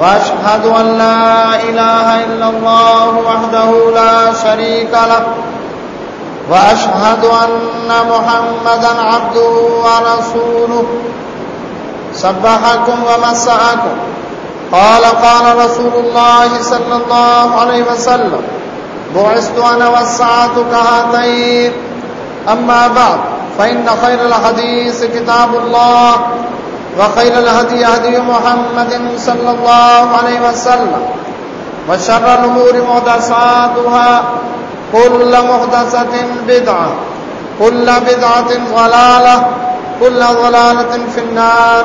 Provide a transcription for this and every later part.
وأشهد أن لا إله إلا الله وحده لا شريك له وأشهد أن محمدا عبده ورسوله سبحكم ومسعكم قال قال رسول الله صلى الله عليه وسلم بعثت أنا والساعة كهاتين أما بعد فإن خير الحديث كتاب الله وخير الهدي هدي محمد صلى الله عليه وسلم وشر الأمور محدثاتها، كل محدثة بدعة، كل بدعة ضلالة، كل ضلالة في النار.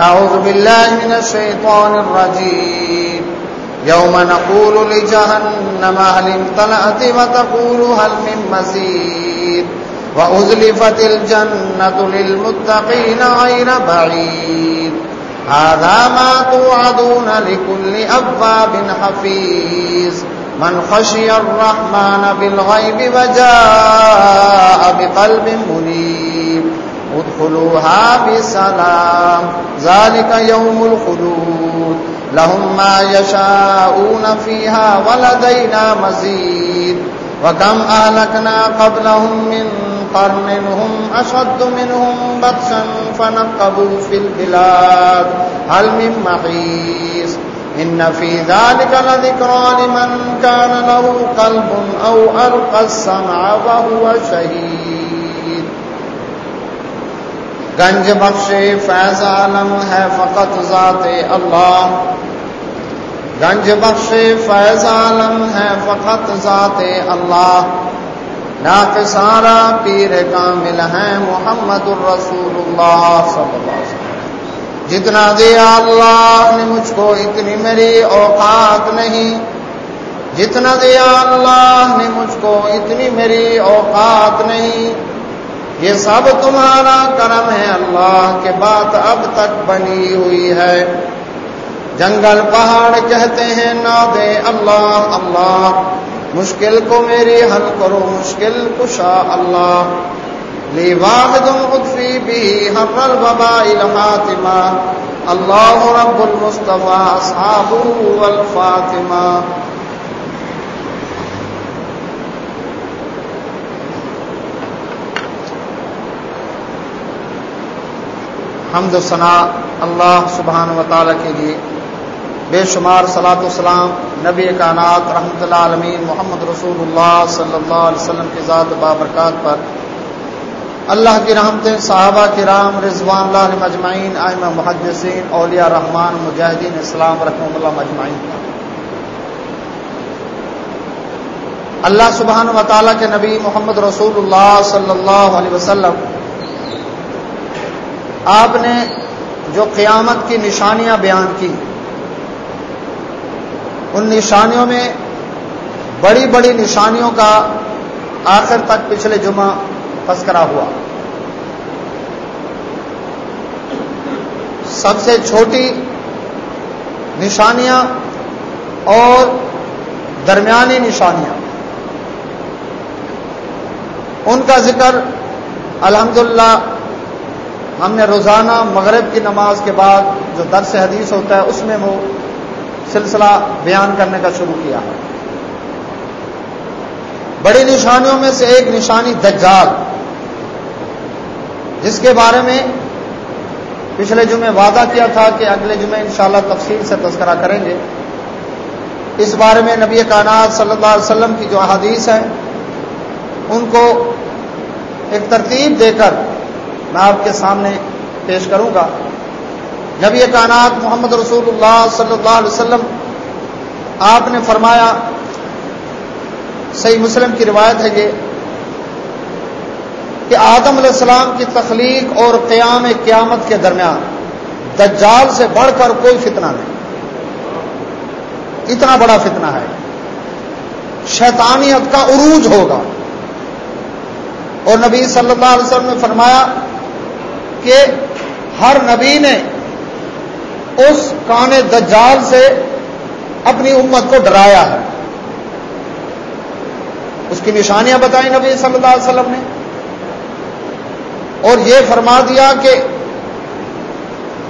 أعوذ بالله من الشيطان الرجيم. يوم نقول لجهنم هل امتلأت وتقول هل من مزيد؟ وأزلفت الجنة للمتقين غير بعيد. هذا ما توعدون لكل أبواب حفيظ. من خشي الرحمن بالغيب وجاء بقلب منيب. ادخلوها بسلام. ذلك يوم الخلود. لهم ما يشاءون فيها ولدينا مزيد. وكم أهلكنا قبلهم من قرن هم أشد منهم بطشا فنقبوا في البلاد. هل من محيص؟ إن في ذلك لذكرى لمن كان له قلب أو ألقى السمع وهو شهيد. گنج بخش فیض عالم ہے فقط ذات اللہ. گنج بخش فیض عالم ہے فقط ذات اللہ. ناک سارا پیر کامل ہے محمد الرسول اللہ صلی اللہ علیہ وسلم۔ جتنا دیا اللہ نے مجھ کو اتنی میری اوقات نہیں۔ جتنا دیا اللہ نے مجھ کو اتنی میری اوقات نہیں۔ یہ سب تمہارا کرم ہے اللہ کے بات اب تک بنی ہوئی ہے۔ جنگل پہاڑ کہتے ہیں نہ دے اللہ اللہ۔ مشکل کو میری حل کرو، مشکل کشا اللہ۔ لی واحد قدفی بھی حر الببا الحاتمہ اللہ رب المصطفیٰ اصحاب والفاطمہ۔ حمد و ثناء اللہ سبحان و تعالیٰ کے لیے۔ بے شمار صلاۃ السلام نبی کانات رحمۃ اللہ عالمین محمد رسول اللہ صلی اللہ علیہ وسلم کی ذات بابرکات پر اللہ کی رحمتیں، صحابہ کرام، رضوان اللہ علیہ مجمعین آئمہ محدثین، اولیاء رحمان، مجاہدین، اسلام رحمۃ اللہ مجمعین اللہ سبحان و تعالیٰ کے نبی محمد رسول اللہ صلی اللہ علیہ وسلم، آپ نے جو قیامت کی نشانیاں بیان کی ان نشانیوں میں بڑی بڑی نشانیوں کا آخر تک پچھلے جمعہ تذکرہ ہوا۔ سب سے چھوٹی نشانیاں اور درمیانی نشانیاں۔ ان کا ذکر الحمدللہ ہم نے روزانہ مغرب کی نماز کے بعد جو درس حدیث ہوتا ہے اس میں وہ سلسلہ بیان کرنے کا شروع کیا ہے۔ بڑی نشانیوں میں سے ایک نشانی دجال، جس کے بارے میں پچھلے جمعے وعدہ کیا تھا کہ اگلے جمعے انشاءاللہ تفصیل سے تذکرہ کریں گے۔ اس بارے میں نبی کائنات صلی اللہ علیہ وسلم کی جو احادیث ہیں، ان کو ایک ترتیب دے کر میں آپ کے سامنے پیش کروں گا۔ نبی کائنات محمد رسول اللہ صلی اللہ علیہ وسلم، آپ نے فرمایا، صحیح مسلم کی روایت ہے یہ، کہ آدم علیہ السلام کی تخلیق اور قیام قیامت کے درمیان دجال سے بڑھ کر کوئی فتنہ نہیں۔ اتنا بڑا فتنہ ہے۔ شیطانیت کا عروج ہوگا۔ اور نبی صلی اللہ علیہ وسلم نے فرمایا کہ ہر نبی نے اس کان دجال سے اپنی امت کو ڈرایا ہے۔ اس کی نشانیاں بتائیں نبی صلی اللہ علیہ وسلم نے۔ اور یہ فرما دیا کہ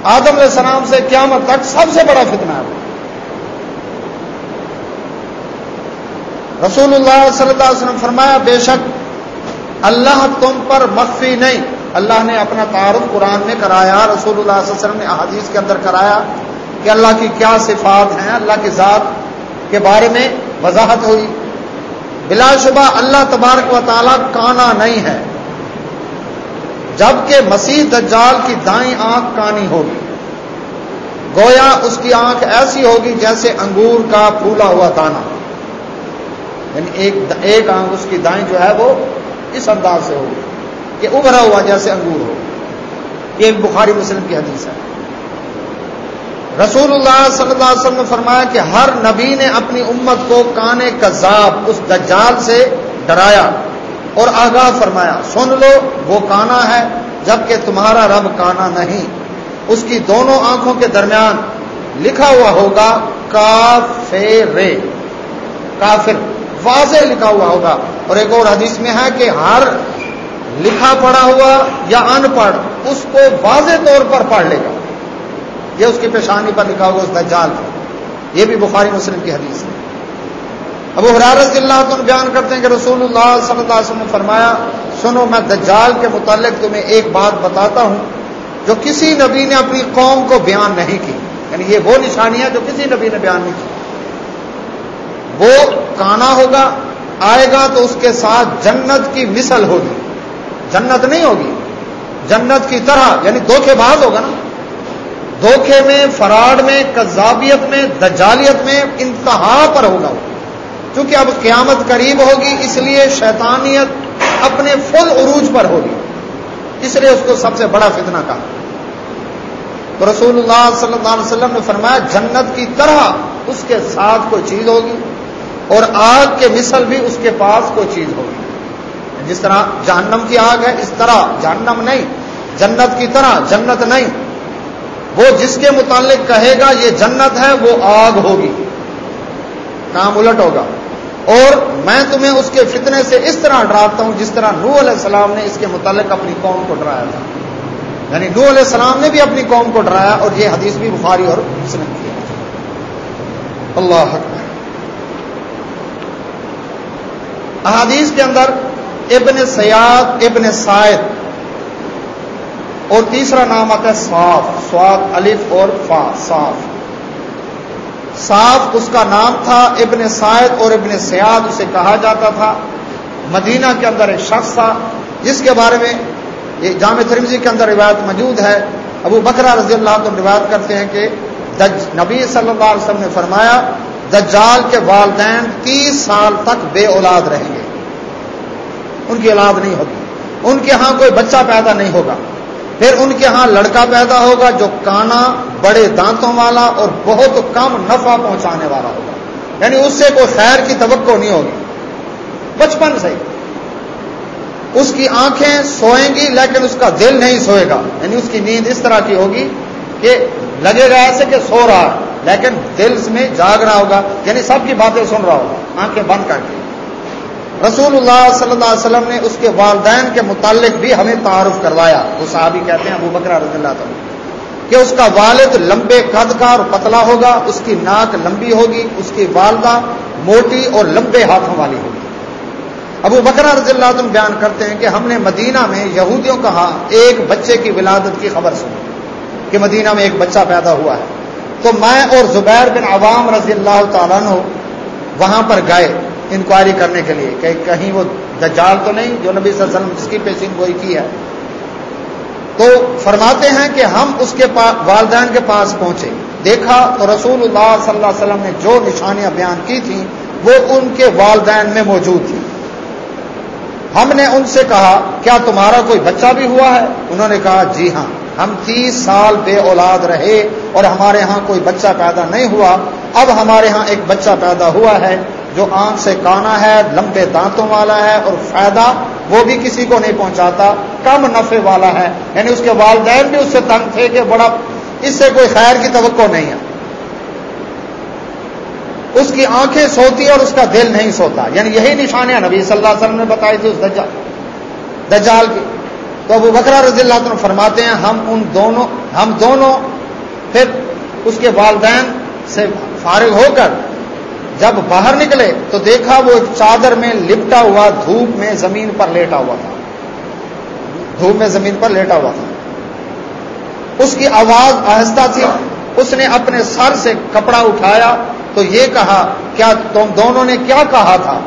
آدم علیہ السلام سے قیامت تک سب سے بڑا فتنہ ہے۔ رسول اللہ صلی اللہ علیہ وسلم فرمایا، بے شک اللہ تم پر مخفی نہیں۔ اللہ نے اپنا تعارف قرآن میں کرایا رسول اللہ صلی اللہ علیہ وسلم نے احادیث کے اندر کرایا کہ اللہ کی کیا صفات ہیں، اللہ کی ذات کے بارے میں وضاحت ہوئی۔ بلا شبہ اللہ تبارک و تعالیٰ کانا نہیں ہے۔ جبکہ مسیح دجال کی دائیں آنکھ کانی ہوگی، گویا اس کی آنکھ ایسی ہوگی جیسے انگور کا پھولا ہوا دانا۔ یعنی ایک ایک آنکھ اس کی دائیں جو ہے وہ اس انداز سے ہوگی۔ کہ ابھرا ہوا جیسے انگور ہو۔ یہ بخاری مسلم کی حدیث ہے۔ رسول اللہ صلی اللہ علیہ وسلم نے فرمایا کہ ہر نبی نے اپنی امت کو کانے کذاب اس دجال سے ڈرایا اور آگاہ فرمایا، سن لو، وہ کانا ہے، جبکہ تمہارا رب کانا نہیں۔ اس کی دونوں آنکھوں کے درمیان لکھا ہوا ہوگا کافر کافر، واضح لکھا ہوا ہوگا۔ اور ایک اور حدیث میں ہے کہ ہر لکھا پڑھا ہوا یا ان پڑھ، اس کو واضح طور پر پڑھ لے گا۔ یہ اس کی پیشانی پر لکھا ہوگا اس دجال پر۔ یہ بھی بخاری مسلم کی حدیث ہے۔ ابو حرارت اللہ تم بیان کرتے ہیں کہ رسول اللہ صلی اللہ علیہ وسلم نے فرمایا، سنو، میں دجال کے متعلق تمہیں ایک بات بتاتا ہوں، جو کسی نبی نے اپنی قوم کو بیان نہیں کی۔ یعنی یہ وہ نشانیاں جو کسی نبی نے بیان نہیں کی۔ وہ کانا ہوگا، آئے گا تو اس کے ساتھ جنت کی مثل ہوگی۔ جنت نہیں ہوگی۔ جنت کی طرح یعنی دھوکے باز ہوگا نا۔ دھوکے میں، فراڈ میں کذابیت میں، دجالیت میں انتہا پر ہوگا۔ چونکہ اب قیامت قریب ہوگی، اس لیے شیطانیت اپنے فل عروج پر ہوگی۔ اس لیے اس کو سب سے بڑا فتنہ کہا۔ تو رسول اللہ صلی اللہ علیہ وسلم نے فرمایا، جنت کی طرح اس کے ساتھ کوئی چیز ہوگی اور آگ کے مثل بھی اس کے پاس کوئی چیز ہوگی۔ جس طرح جہنم کی آگ ہے، اس طرح جہنم نہیں۔ جنت کی طرح جنت نہیں۔ وہ جس کے متعلق کہے گا، یہ جنت ہے، وہ آگ ہوگی۔ کام الٹ ہوگا۔ اور میں تمہیں اس کے فتنے سے اس طرح ڈراتا ہوں جس طرح نو علیہ السلام نے اس کے متعلق اپنی قوم کو ڈرایا تھا۔ یعنی نو علیہ السلام نے بھی اپنی قوم کو ڈرایا اور یہ حدیث بھی بخاری اور مسلم کی اللہ احادیث کے اندر ابن سیاد، ابن سائد، اور تیسرا نام آتا ہے صاف سواد الف اور فا، صاف۔ صاف اس کا نام تھا، ابن سائد اور ابن سیاد اسے کہا جاتا تھا۔ مدینہ کے اندر ایک شخص تھا، جس کے بارے میں یہ جامع ترمزی کے اندر روایت موجود ہے۔ ابو بکرا رضی اللہ عنہ روایت کرتے ہیں کہ دج، نبی صلی اللہ علیہ وسلم نے فرمایا، دجال کے والدین تیس سال تک بے اولاد رہیں گے۔ ان کی اولاد نہیں ہوگی۔ ان کے ہاں کوئی بچہ پیدا نہیں ہوگا۔ پھر ان کے ہاں لڑکا پیدا ہوگا جو کانا بڑے دانتوں والا اور بہت کم نفع پہنچانے والا ہوگا۔ یعنی اس سے کوئی خیر کی توقع نہیں ہوگی۔ بچپن سے اس کی آنکھیں سوئیں گی لیکن اس کا دل نہیں سوئے گا۔ یعنی اس کی نیند اس طرح کی ہوگی کہ لگے گا ایسے کہ سو رہا ہے، لیکن دل میں جاگ رہا ہوگا۔ یعنی سب کی باتیں سن رہا ہوگا۔ آنکھیں بند کر کے۔ رسول اللہ صلی اللہ علیہ وسلم نے اس کے والدین کے متعلق بھی ہمیں تعارف کروایا۔ وہ صحابی کہتے ہیں ابو بکرا رضی اللہ تعالیٰ کہ اس کا والد لمبے قد کا اور پتلا ہوگا، اس کی ناک لمبی ہوگی، اس کی والدہ موٹی اور لمبے ہاتھوں والی ہوگی۔ ابو بکرا رضی اللہ عنہ بیان کرتے ہیں کہ ہم نے مدینہ میں یہودیوں کہا ایک بچے کی ولادت کی خبر سنی کہ مدینہ میں ایک بچہ پیدا ہوا ہے۔ تو میں اور زبیر بن عوام رضی اللہ تعالیٰ وہاں پر گئے۔ انکوائری کرنے کے لیے کہ کہیں وہ دجال تو نہیں جو نبی صلی اللہ علیہ وسلم جس کی پیشین گوئی کی ہے۔ تو فرماتے ہیں کہ ہم اس کے پاس والدین کے پاس پہنچے دیکھا تو رسول اللہ صلی اللہ علیہ وسلم نے جو نشانیاں بیان کی تھیں، وہ ان کے والدین میں موجود تھیں۔ ہم نے ان سے کہا، کیا تمہارا کوئی بچہ بھی ہوا ہے؟ انہوں نے کہا جی ہاں ہم تیس سال بے اولاد رہے اور ہمارے ہاں کوئی بچہ پیدا نہیں ہوا۔ اب ہمارے ہاں ایک بچہ پیدا ہوا ہے۔ جو آنکھ سے کانا ہے، لمبے دانتوں والا ہے اور فائدہ وہ بھی کسی کو نہیں پہنچاتا، کم نفے والا ہے۔ یعنی اس کے والدین بھی اس سے تنگ تھے کہ بڑا، اس سے کوئی خیر کی توقع نہیں ہے۔ اس کی آنکھیں سوتی اور اس کا دل نہیں سوتا۔ یعنی یہی نشانیاں نبی صلی اللہ علیہ وسلم نے بتائی تھی اس دجال دجال کی۔ تو ابو بکرا رضی اللہ عنہ فرماتے ہیں، ہم ان دونوں، ہم دونوں پھر اس کے والدین سے فارغ ہو کر جب باہر نکلے تو دیکھا وہ چادر میں لپٹا ہوا دھوپ میں زمین پر لیٹا ہوا تھا۔ دھوپ میں زمین پر لیٹا ہوا تھا۔ اس کی آواز آہستہ تھی۔ اس نے اپنے سر سے کپڑا اٹھایا تو یہ کہا، کیا تم دونوں نے کیا کہا تھا؟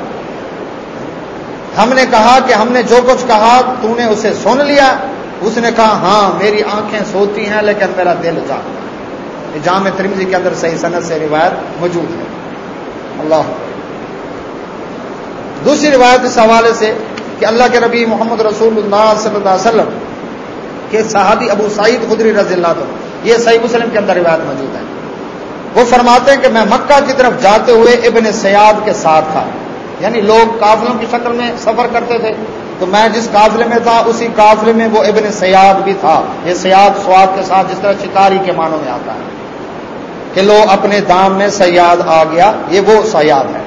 ہم نے کہا کہ ہم نے جو کچھ کہا، تو نے اسے سن لیا۔ اس نے کہا ہاں میری آنکھیں سوتی ہیں، لیکن میرا دل جاگتا جامع ترمزی کے اندر صحیح صنعت سے روایت موجود ہے۔ اللہ دوسری روایت اس حوالے سے کہ اللہ کے ربی محمد رسول اللہ صلی اللہ علیہ وسلم کے صحابی ابو سعید خدری رضی اللہ عنہ۔ یہ صحیح مسلم کے اندر روایت موجود ہے۔ وہ فرماتے ہیں کہ میں مکہ کی طرف جاتے ہوئے ابن سیاد کے ساتھ تھا۔ یعنی لوگ قافلوں کی شکل میں سفر کرتے تھے۔ تو میں جس قافلے میں تھا، اسی قافلے میں وہ ابن سیاد بھی تھا۔ یہ سیاد سواد کے ساتھ جس طرح شکاری کے معنوں میں آتا ہے۔ کہ لو اپنے دام میں سیاد آ گیا، یہ وہ سیاد ہے۔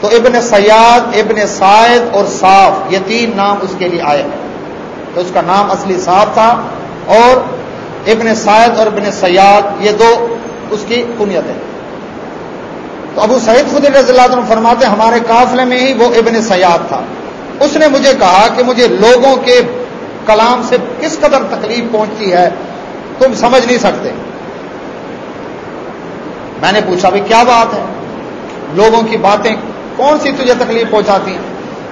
تو ابن سیاد، ابن سائد اور صاف، یہ تین نام اس کے لیے آئے ہیں۔ تو اس کا نام اصلی صاف تھا اور ابن سائد اور ابن سیاد، یہ دو اس کی کنیت ہے تو ابو سعید خود رضی اللہ عنہ فرماتے، ہمارے قافلے میں ہی وہ ابن سیاد تھا۔ اس نے مجھے کہا کہ مجھے لوگوں کے کلام سے کس قدر تکلیف پہنچتی ہے، تم سمجھ نہیں سکتے۔ میں نے پوچھا بھائی کیا بات ہے؟ لوگوں کی باتیں کون سی تجھے تکلیف پہنچاتی ہیں؟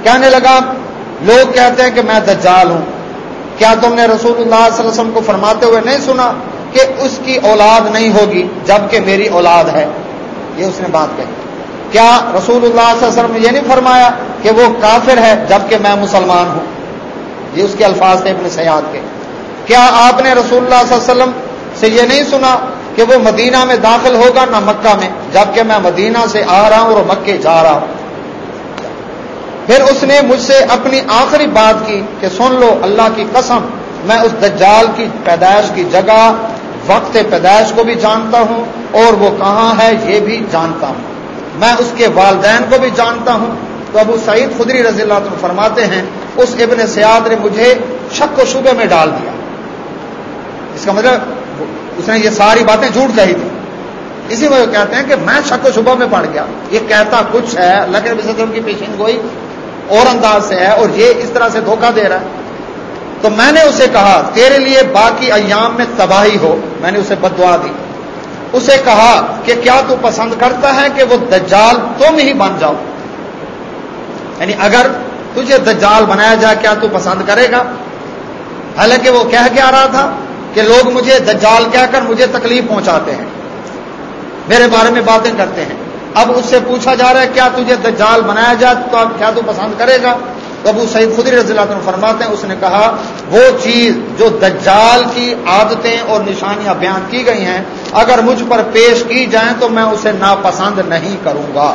کہنے لگا، لوگ کہتے ہیں کہ میں دجال ہوں۔ کیا تم نے رسول اللہ صلی اللہ علیہ وسلم کو فرماتے ہوئے نہیں سنا کہ اس کی اولاد نہیں ہوگی جبکہ میری اولاد ہے؟ یہ اس نے بات کہی۔ کیا رسول اللہ صلی اللہ علیہ وسلم نے یہ نہیں فرمایا کہ وہ کافر ہے جبکہ میں مسلمان ہوں؟ یہ اس کے الفاظ تھے اپنے سیاد کے۔ کیا آپ نے رسول اللہ صلی اللہ علیہ وسلم سے یہ نہیں سنا کہ وہ مدینہ میں داخل ہوگا نہ مکہ میں، جبکہ میں مدینہ سے آ رہا ہوں اور مکے جا رہا ہوں۔ پھر اس نے مجھ سے اپنی آخری بات کی کہ سن لو، اللہ کی قسم، میں اس دجال کی پیدائش کی جگہ، وقت پیدائش کو بھی جانتا ہوں اور وہ کہاں ہے یہ بھی جانتا ہوں۔ میں اس کے والدین کو بھی جانتا ہوں۔ تو ابو سعید خدری رضی اللہ عنہ فرماتے ہیں، اس ابن سیاد نے مجھے شک و شبے میں ڈال دیا۔ اس کا مطلب اس نے یہ ساری باتیں جھوٹ کہی تھی۔ اسی وجہ کہتے ہیں کہ میں شک و شبہ میں پڑ گیا۔ یہ کہتا کچھ ہے، اللہ کے وسلم کی پیشین گوئی اور انداز سے ہے اور یہ اس طرح سے دھوکہ دے رہا ہے۔ تو میں نے اسے کہا، تیرے لیے باقی ایام میں تباہی ہو۔ میں نے اسے بدوا دی۔ اسے کہا کہ کیا تو پسند کرتا ہے کہ وہ دجال تم ہی بن جاؤ؟ یعنی اگر تجھے دجال بنایا جائے، کیا تو پسند کرے گا؟ حالانکہ وہ کہہ کے آ رہا تھا کہ لوگ مجھے دجال کہہ کر مجھے تکلیف پہنچاتے ہیں، میرے بارے میں باتیں کرتے ہیں۔ اب اس سے پوچھا جا رہا ہے، کیا تجھے دجال بنایا جائے؟ تو اب کیا تو پسند کرے گا؟ تو ابو سعید خدری رضی اللہ عنہ فرماتے ہیں، اس نے کہا، وہ چیز جو دجال کی عادتیں اور نشانیاں بیان کی گئی ہیں، اگر مجھ پر پیش کی جائیں تو میں اسے ناپسند نہیں کروں گا۔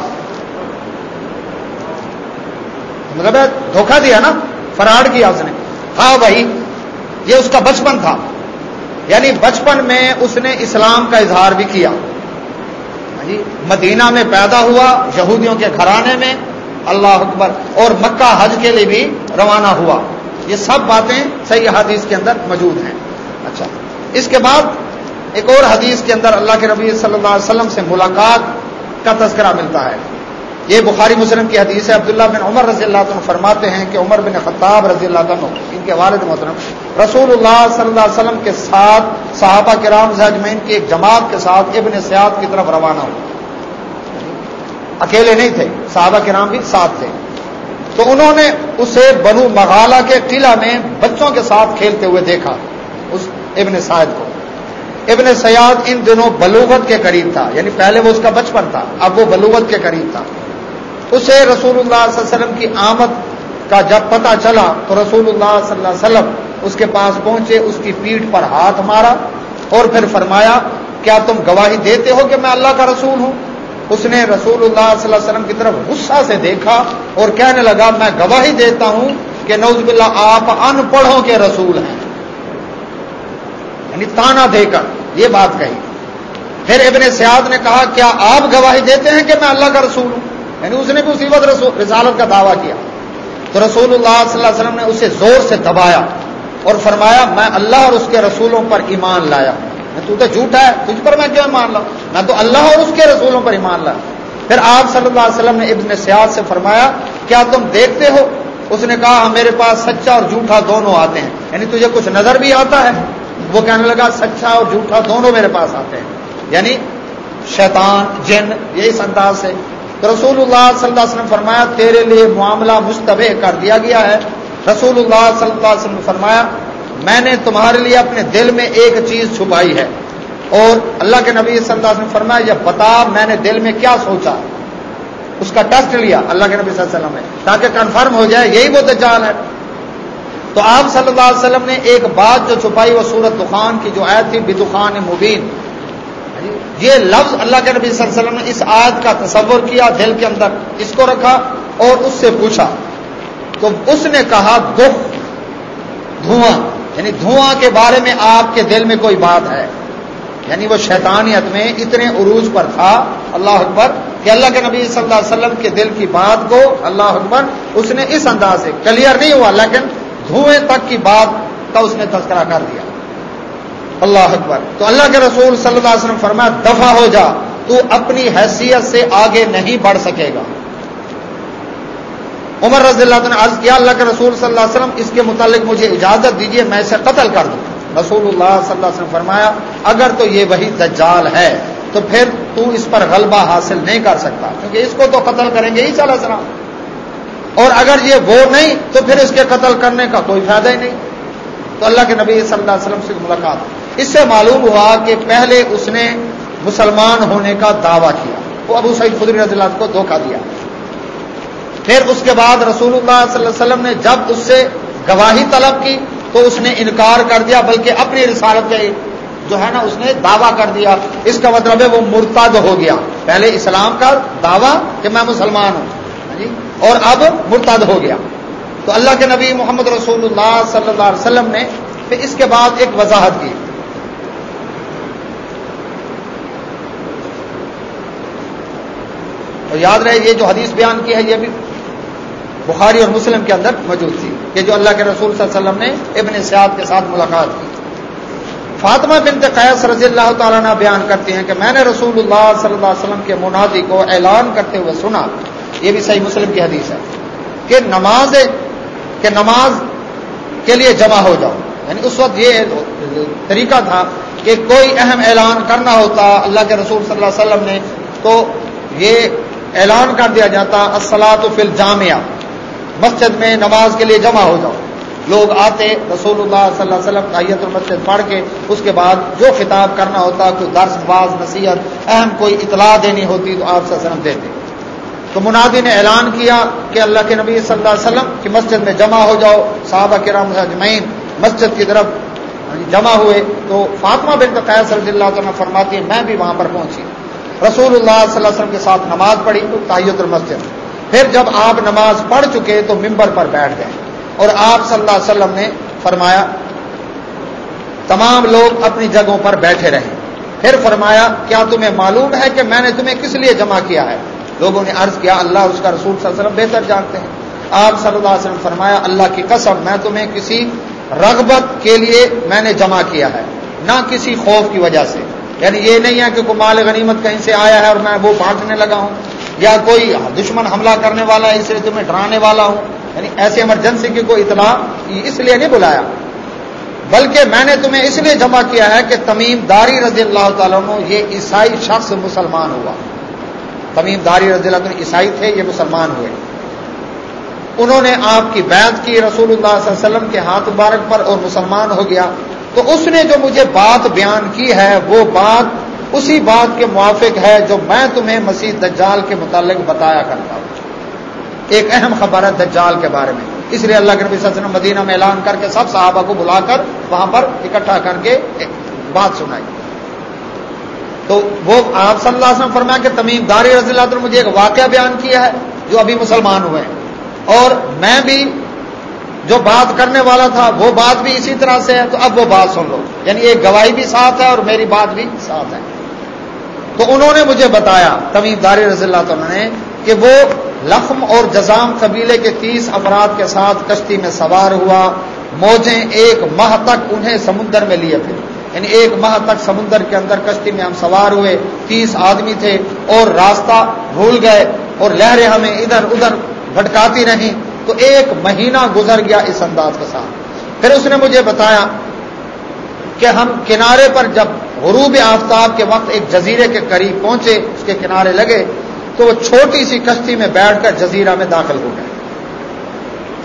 مطلب دھوکہ دیا نا فراڈ کیا اس نے۔ ہاں بھائی، یہ اس کا بچپن تھا۔ یعنی بچپن میں اس نے اسلام کا اظہار بھی کیا۔ جی مدینہ میں پیدا ہوا، یہودیوں کے گھرانے میں، اللہ اکبر، اور مکہ حج کے لیے بھی روانہ ہوا۔ یہ سب باتیں صحیح حدیث کے اندر موجود ہیں۔ اچھا اس کے بعد ایک اور حدیث کے اندر اللہ کے ربی صلی اللہ علیہ وسلم سے ملاقات کا تذکرہ ملتا ہے۔ یہ بخاری مسلم کی حدیث ہے، عبداللہ بن عمر رضی اللہ عنہ فرماتے ہیں کہ عمر بن خطاب رضی اللہ عنہ، ان کے والد محترم، رسول اللہ صلی اللہ علیہ وسلم کے ساتھ صحابہ کرام زجمین کی ایک جماعت کے ساتھ ابن سیاد کی طرف روانہ ہو۔ اکیلے نہیں تھے، صحابہ کے بھی ساتھ تھے۔ تو انہوں نے اسے بنو مغالہ کے قلعہ میں بچوں کے ساتھ کھیلتے ہوئے دیکھا، اس ابن سعد کو۔ ابن سیاد ان دنوں بلوغت کے قریب تھا یعنی پہلے وہ اس کا بچپن تھا، اب وہ بلوغت کے قریب تھا۔ اسے رسول اللہ صلی اللہ علیہ وسلم کی آمد کا جب پتہ چلا تو رسول اللہ صلی اللہ علیہ وسلم اس کے پاس پہنچے، اس کی پیٹھ پر ہاتھ مارا اور پھر فرمایا، کیا تم گواہی دیتے ہو کہ میں اللہ کا رسول ہوں؟ اس نے رسول اللہ صلی اللہ علیہ وسلم کی طرف غصہ سے دیکھا اور کہنے لگا، میں گواہی دیتا ہوں کہ نوز باللہ آپ ان پڑھوں کے رسول ہیں۔ یعنی تانا دے کر یہ بات کہی۔ پھر ابن سیاد نے کہا، کیا آپ گواہی دیتے ہیں کہ میں اللہ کا رسول ہوں؟ یعنی اس نے بھی اسی وقت رسالت کا دعویٰ کیا۔ تو رسول اللہ صلی اللہ علیہ وسلم نے اسے زور سے دبایا اور فرمایا، میں اللہ اور اس کے رسولوں پر ایمان لایا۔ تو تو جھوٹا ہے، تجھ پر میں کیا ایمان لاؤں؟ میں تو اللہ اور اس کے رسولوں پر ایمان لایا۔ پھر آپ صلی اللہ علیہ وسلم نے ابن سیاد سے فرمایا، کیا تم دیکھتے ہو؟ اس نے کہا ہاں، میرے پاس سچا اور جھوٹا دونوں آتے ہیں۔ یعنی تجھے کچھ نظر بھی آتا ہے؟ وہ کہنے لگا، سچا اور جھوٹا دونوں میرے پاس آتے ہیں۔ یعنی شیطان، جن، یہ اس انداز سے تو رسول اللہ صلی اللہ علیہ وسلم فرمایا، تیرے لیے معاملہ مشتبہ کر دیا گیا ہے۔ رسول اللہ صلی اللہ علیہ وسلم فرمایا، میں نے تمہارے لیے اپنے دل میں ایک چیز چھپائی ہے۔ اور اللہ کے نبی صلی اللہ علیہ وسلم فرمایا، یہ بتا، میں نے دل میں کیا سوچا؟ اس کا ٹیسٹ لیا اللہ کے نبی صلی اللہ علیہ وسلم نے، تاکہ کنفرم ہو جائے، یہی وہ دجال ہے۔ تو آپ صلی اللہ علیہ وسلم نے ایک بات جو چھپائی، وہ سورت دخان کی جو آیت تھی، بدخان مبین۔ یہ لفظ اللہ کے نبی صلی اللہ علیہ وسلم نے اس آیت کا تصور کیا، دل کے اندر اس کو رکھا اور اس سے پوچھا۔ تو اس نے کہا، دکھ، دھواں یعنی دھواں کے بارے میں آپ کے دل میں کوئی بات ہے۔ یعنی وہ شیطانیت میں اتنے عروج پر تھا، اللہ اکبر، کہ اللہ کے نبی صلی اللہ علیہ وسلم کے دل کی بات کو اللہ اکبر اس نے اس انداز سے، کلیئر نہیں ہوا، لیکن دھوئیں تک کی بات کا اس نے تذکرہ کر دیا۔ اللہ اکبر۔ تو اللہ کے رسول صلی اللہ علیہ وسلم فرمایا دفع ہو جا، تو اپنی حیثیت سے آگے نہیں بڑھ سکے گا۔ عمر رضی اللہ نے عرض کیا، اللہ کے رسول صلی اللہ علیہ وسلم، اس کے متعلق مجھے اجازت دیجیے میں اسے قتل کر دوں۔ رسول اللہ صلی اللہ علیہ وسلم فرمایا، اگر تو یہ وہی دجال ہے، تو پھر تو اس پر غلبہ حاصل نہیں کر سکتا، کیونکہ اس کو تو قتل کریں گے ہی چلا سنا اور اگر یہ وہ نہیں، تو پھر اس کے قتل کرنے کا کوئی فائدہ ہی نہیں۔ تو اللہ کے نبی صلی اللہ علیہ وسلم سے ملاقات۔ اس سے معلوم ہوا کہ پہلے اس نے مسلمان ہونے کا دعویٰ کیا۔ وہ ابو سعید خدری رضی اللہ کو دھوکہ دیا۔ پھر اس کے بعد رسول اللہ صلی اللہ علیہ وسلم نے جب اس سے گواہی طلب کی تو اس نے انکار کر دیا، بلکہ اپنی رسالت کے جو ہے نا، اس نے دعویٰ کر دیا۔ اس کا مطلب ہے وہ مرتد ہو گیا۔ پہلے اسلام کا دعویٰ کہ میں مسلمان ہوں۔ جی؟ اور اب مرتد ہو گیا۔ تو اللہ کے نبی محمد رسول اللہ صلی اللہ علیہ وسلم نے پھر اس کے بعد ایک وضاحت کی۔ تو یاد رہے یہ جو حدیث بیان کی ہے یہ بھی بخاری اور مسلم کے اندر موجود تھی کہ جو اللہ کے رسول صلی اللہ علیہ وسلم نے ابن سیاد کے ساتھ ملاقات کی۔ فاطمہ بنت قیس رضی اللہ تعالیٰ نے بیان کرتی ہیں کہ میں نے رسول اللہ صلی اللہ علیہ وسلم کے منادی کو اعلان کرتے ہوئے سنا۔ یہ بھی صحیح مسلم کی حدیث ہے کہ نماز کہ نماز کے لیے جمع ہو جاؤ۔ یعنی اس وقت یہ طریقہ تھا کہ کوئی اہم اعلان کرنا ہوتا اللہ کے رسول صلی اللہ علیہ وسلم نے تو یہ اعلان کر دیا جاتا السلاۃ فل جامعہ مسجد میں نماز کے لیے جمع ہو جاؤ۔ لوگ آتے، رسول اللہ صلی اللہ علیہ وسلم تعیت المسجد پڑھ کے، اس کے بعد جو خطاب کرنا ہوتا، کوئی درس باز نصیحت، اہم کوئی اطلاع دینی ہوتی تو آپ وسلم دیتے۔ تو منادی نے اعلان کیا کہ اللہ کے نبی صلی اللہ علیہ وسلم کی مسجد میں جمع ہو جاؤ، صحابہ کرام اجمعین مسجد کی طرف جمع ہوئے۔ تو فاطمہ بن قیس رضی اللہ عنہ فرماتی ہے میں بھی وہاں پر پہنچی۔ رسول اللہ صلی اللہ علیہ وسلم کے ساتھ نماز پڑھی تو تحیت المسجد۔ پھر جب آپ نماز پڑھ چکے تو ممبر پر بیٹھ گئے۔ اور آپ صلی اللہ علیہ وسلم نے فرمایا، تمام لوگ اپنی جگہوں پر بیٹھے رہے۔ پھر فرمایا، کیا تمہیں معلوم ہے کہ میں نے تمہیں کس لیے جمع کیا ہے؟ لوگوں نے عرض کیا، اللہ اس کا رسول صلی اللہ علیہ وسلم بہتر جانتے ہیں۔ آپ صلی اللہ علیہ وسلم فرمایا، اللہ کی قسم، میں تمہیں کسی رغبت کے لیے میں نے جمع کیا ہے، نہ کسی خوف کی وجہ سے۔ یعنی یہ نہیں ہے کہ کمال غنیمت کہیں سے آیا ہے اور میں وہ بانٹنے لگا ہوں یا کوئی دشمن حملہ کرنے والا ہے، اس لیے تمہیں ڈرانے والا ہوں۔ یعنی ایسی ایمرجنسی کی کوئی اطلاع اس لیے نہیں بلایا۔ بلکہ میں نے تمہیں اس لیے جمع کیا ہے کہ تمیم داری رضی اللہ تعالیٰ عنہ یہ عیسائی شخص مسلمان ہوا۔ تمیم داری رضی اللہ عنہ عیسائی تھے، یہ مسلمان ہوئے۔ انہوں نے آپ کی بیعت کی، رسول اللہ صلی اللہ علیہ وسلم کے ہاتھ مبارک پر اور مسلمان ہو گیا۔ تو اس نے جو مجھے بات بیان کی ہے، وہ بات اسی بات کے موافق ہے جو میں تمہیں مسیح دجال کے متعلق بتایا کرتا ہوں۔ ایک اہم خبر ہے دجال کے بارے میں۔ اس لیے اللہ کے نبی صلی اللہ علیہ وسلم مدینہ میں اعلان کر کے سب صحابہ کو بلا کر وہاں پر اکٹھا کر کے بات سنائی۔ تو وہ آپ صلی اللہ علیہ وسلم فرمایا کہ تمیم داری رضی اللہ عنہ مجھے ایک واقعہ بیان کیا ہے جو ابھی مسلمان ہوئے ہیں۔ اور میں بھی جو بات کرنے والا تھا وہ بات بھی اسی طرح سے ہے، تو اب وہ بات سن لو۔ یعنی ایک گواہی بھی ساتھ ہے اور میری بات بھی ساتھ ہے۔ تو انہوں نے مجھے بتایا تمیم داری رضی اللہ تعالیٰ نے، کہ وہ لخم اور جزام قبیلے کے تیس افراد کے ساتھ کشتی میں سوار ہوا، موجیں ایک ماہ تک انہیں سمندر میں لیے پھر یعنی ایک ماہ تک سمندر کے اندر کشتی میں ہم سوار ہوئے، تیس آدمی تھے اور راستہ بھول گئے اور لہریں ہمیں ادھر ادھر بھٹکاتی رہیں۔ تو ایک مہینہ گزر گیا اس انداز کے ساتھ۔ پھر اس نے مجھے بتایا کہ ہم کنارے پر جب غروب آفتاب کے وقت ایک جزیرے کے قریب پہنچے، اس کے کنارے لگے، تو وہ چھوٹی سی کشتی میں بیٹھ کر جزیرہ میں داخل ہو گئے۔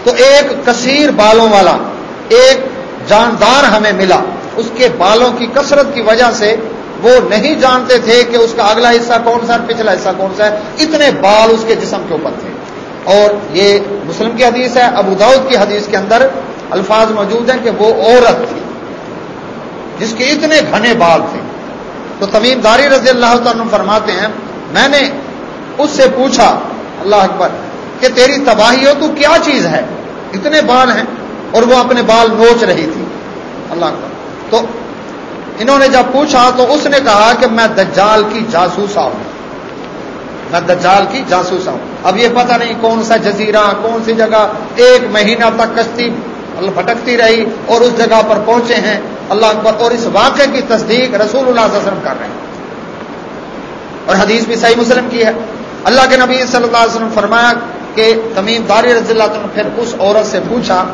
تو ایک کثیر بالوں والا، ایک جاندار ہمیں ملا۔ اس کے بالوں کی کثرت کی وجہ سے وہ نہیں جانتے تھے کہ اس کا اگلا حصہ کون سا، پچھلا حصہ کون سا ہے۔ اتنے بال اس کے جسم کے اوپر تھے۔ اور یہ مسلم کی حدیث ہے، ابو داود کی حدیث کے اندر الفاظ موجود ہیں کہ وہ عورت تھی، جس کے اتنے گھنے بال تھے۔ تو تمیم داری رضی اللہ تعالیٰ فرماتے ہیں، میں نے اس سے پوچھا، اللہ اکبر، کہ تیری تباہی ہو تو کیا چیز ہے؟ اتنے بال ہیں اور وہ اپنے بال نوچ رہی تھی۔ اللہ اکبر۔ تو انہوں نے جب پوچھا تو اس نے کہا کہ میں دجال کی جاسوسا ہوں۔ میں دجال کی جاسوسا ہوں۔ اب یہ پتہ نہیں کون سا جزیرہ، کون سی جگہ ایک مہینہ تک کشتی بھٹکتی رہی اور اس جگہ پر پہنچے ہیں۔ اللہ اکبر، اور اس واقعے کی تصدیق رسول اللہ علیہ وسلم کر رہے ہیں۔ اور حدیث بھی صحیح مسلم کی ہے۔ اللہ کے نبی صلی اللہ علیہ وسلم فرمایا کہ تمیم داری رضی اللہ عنہ پھر اس عورت سے پوچھا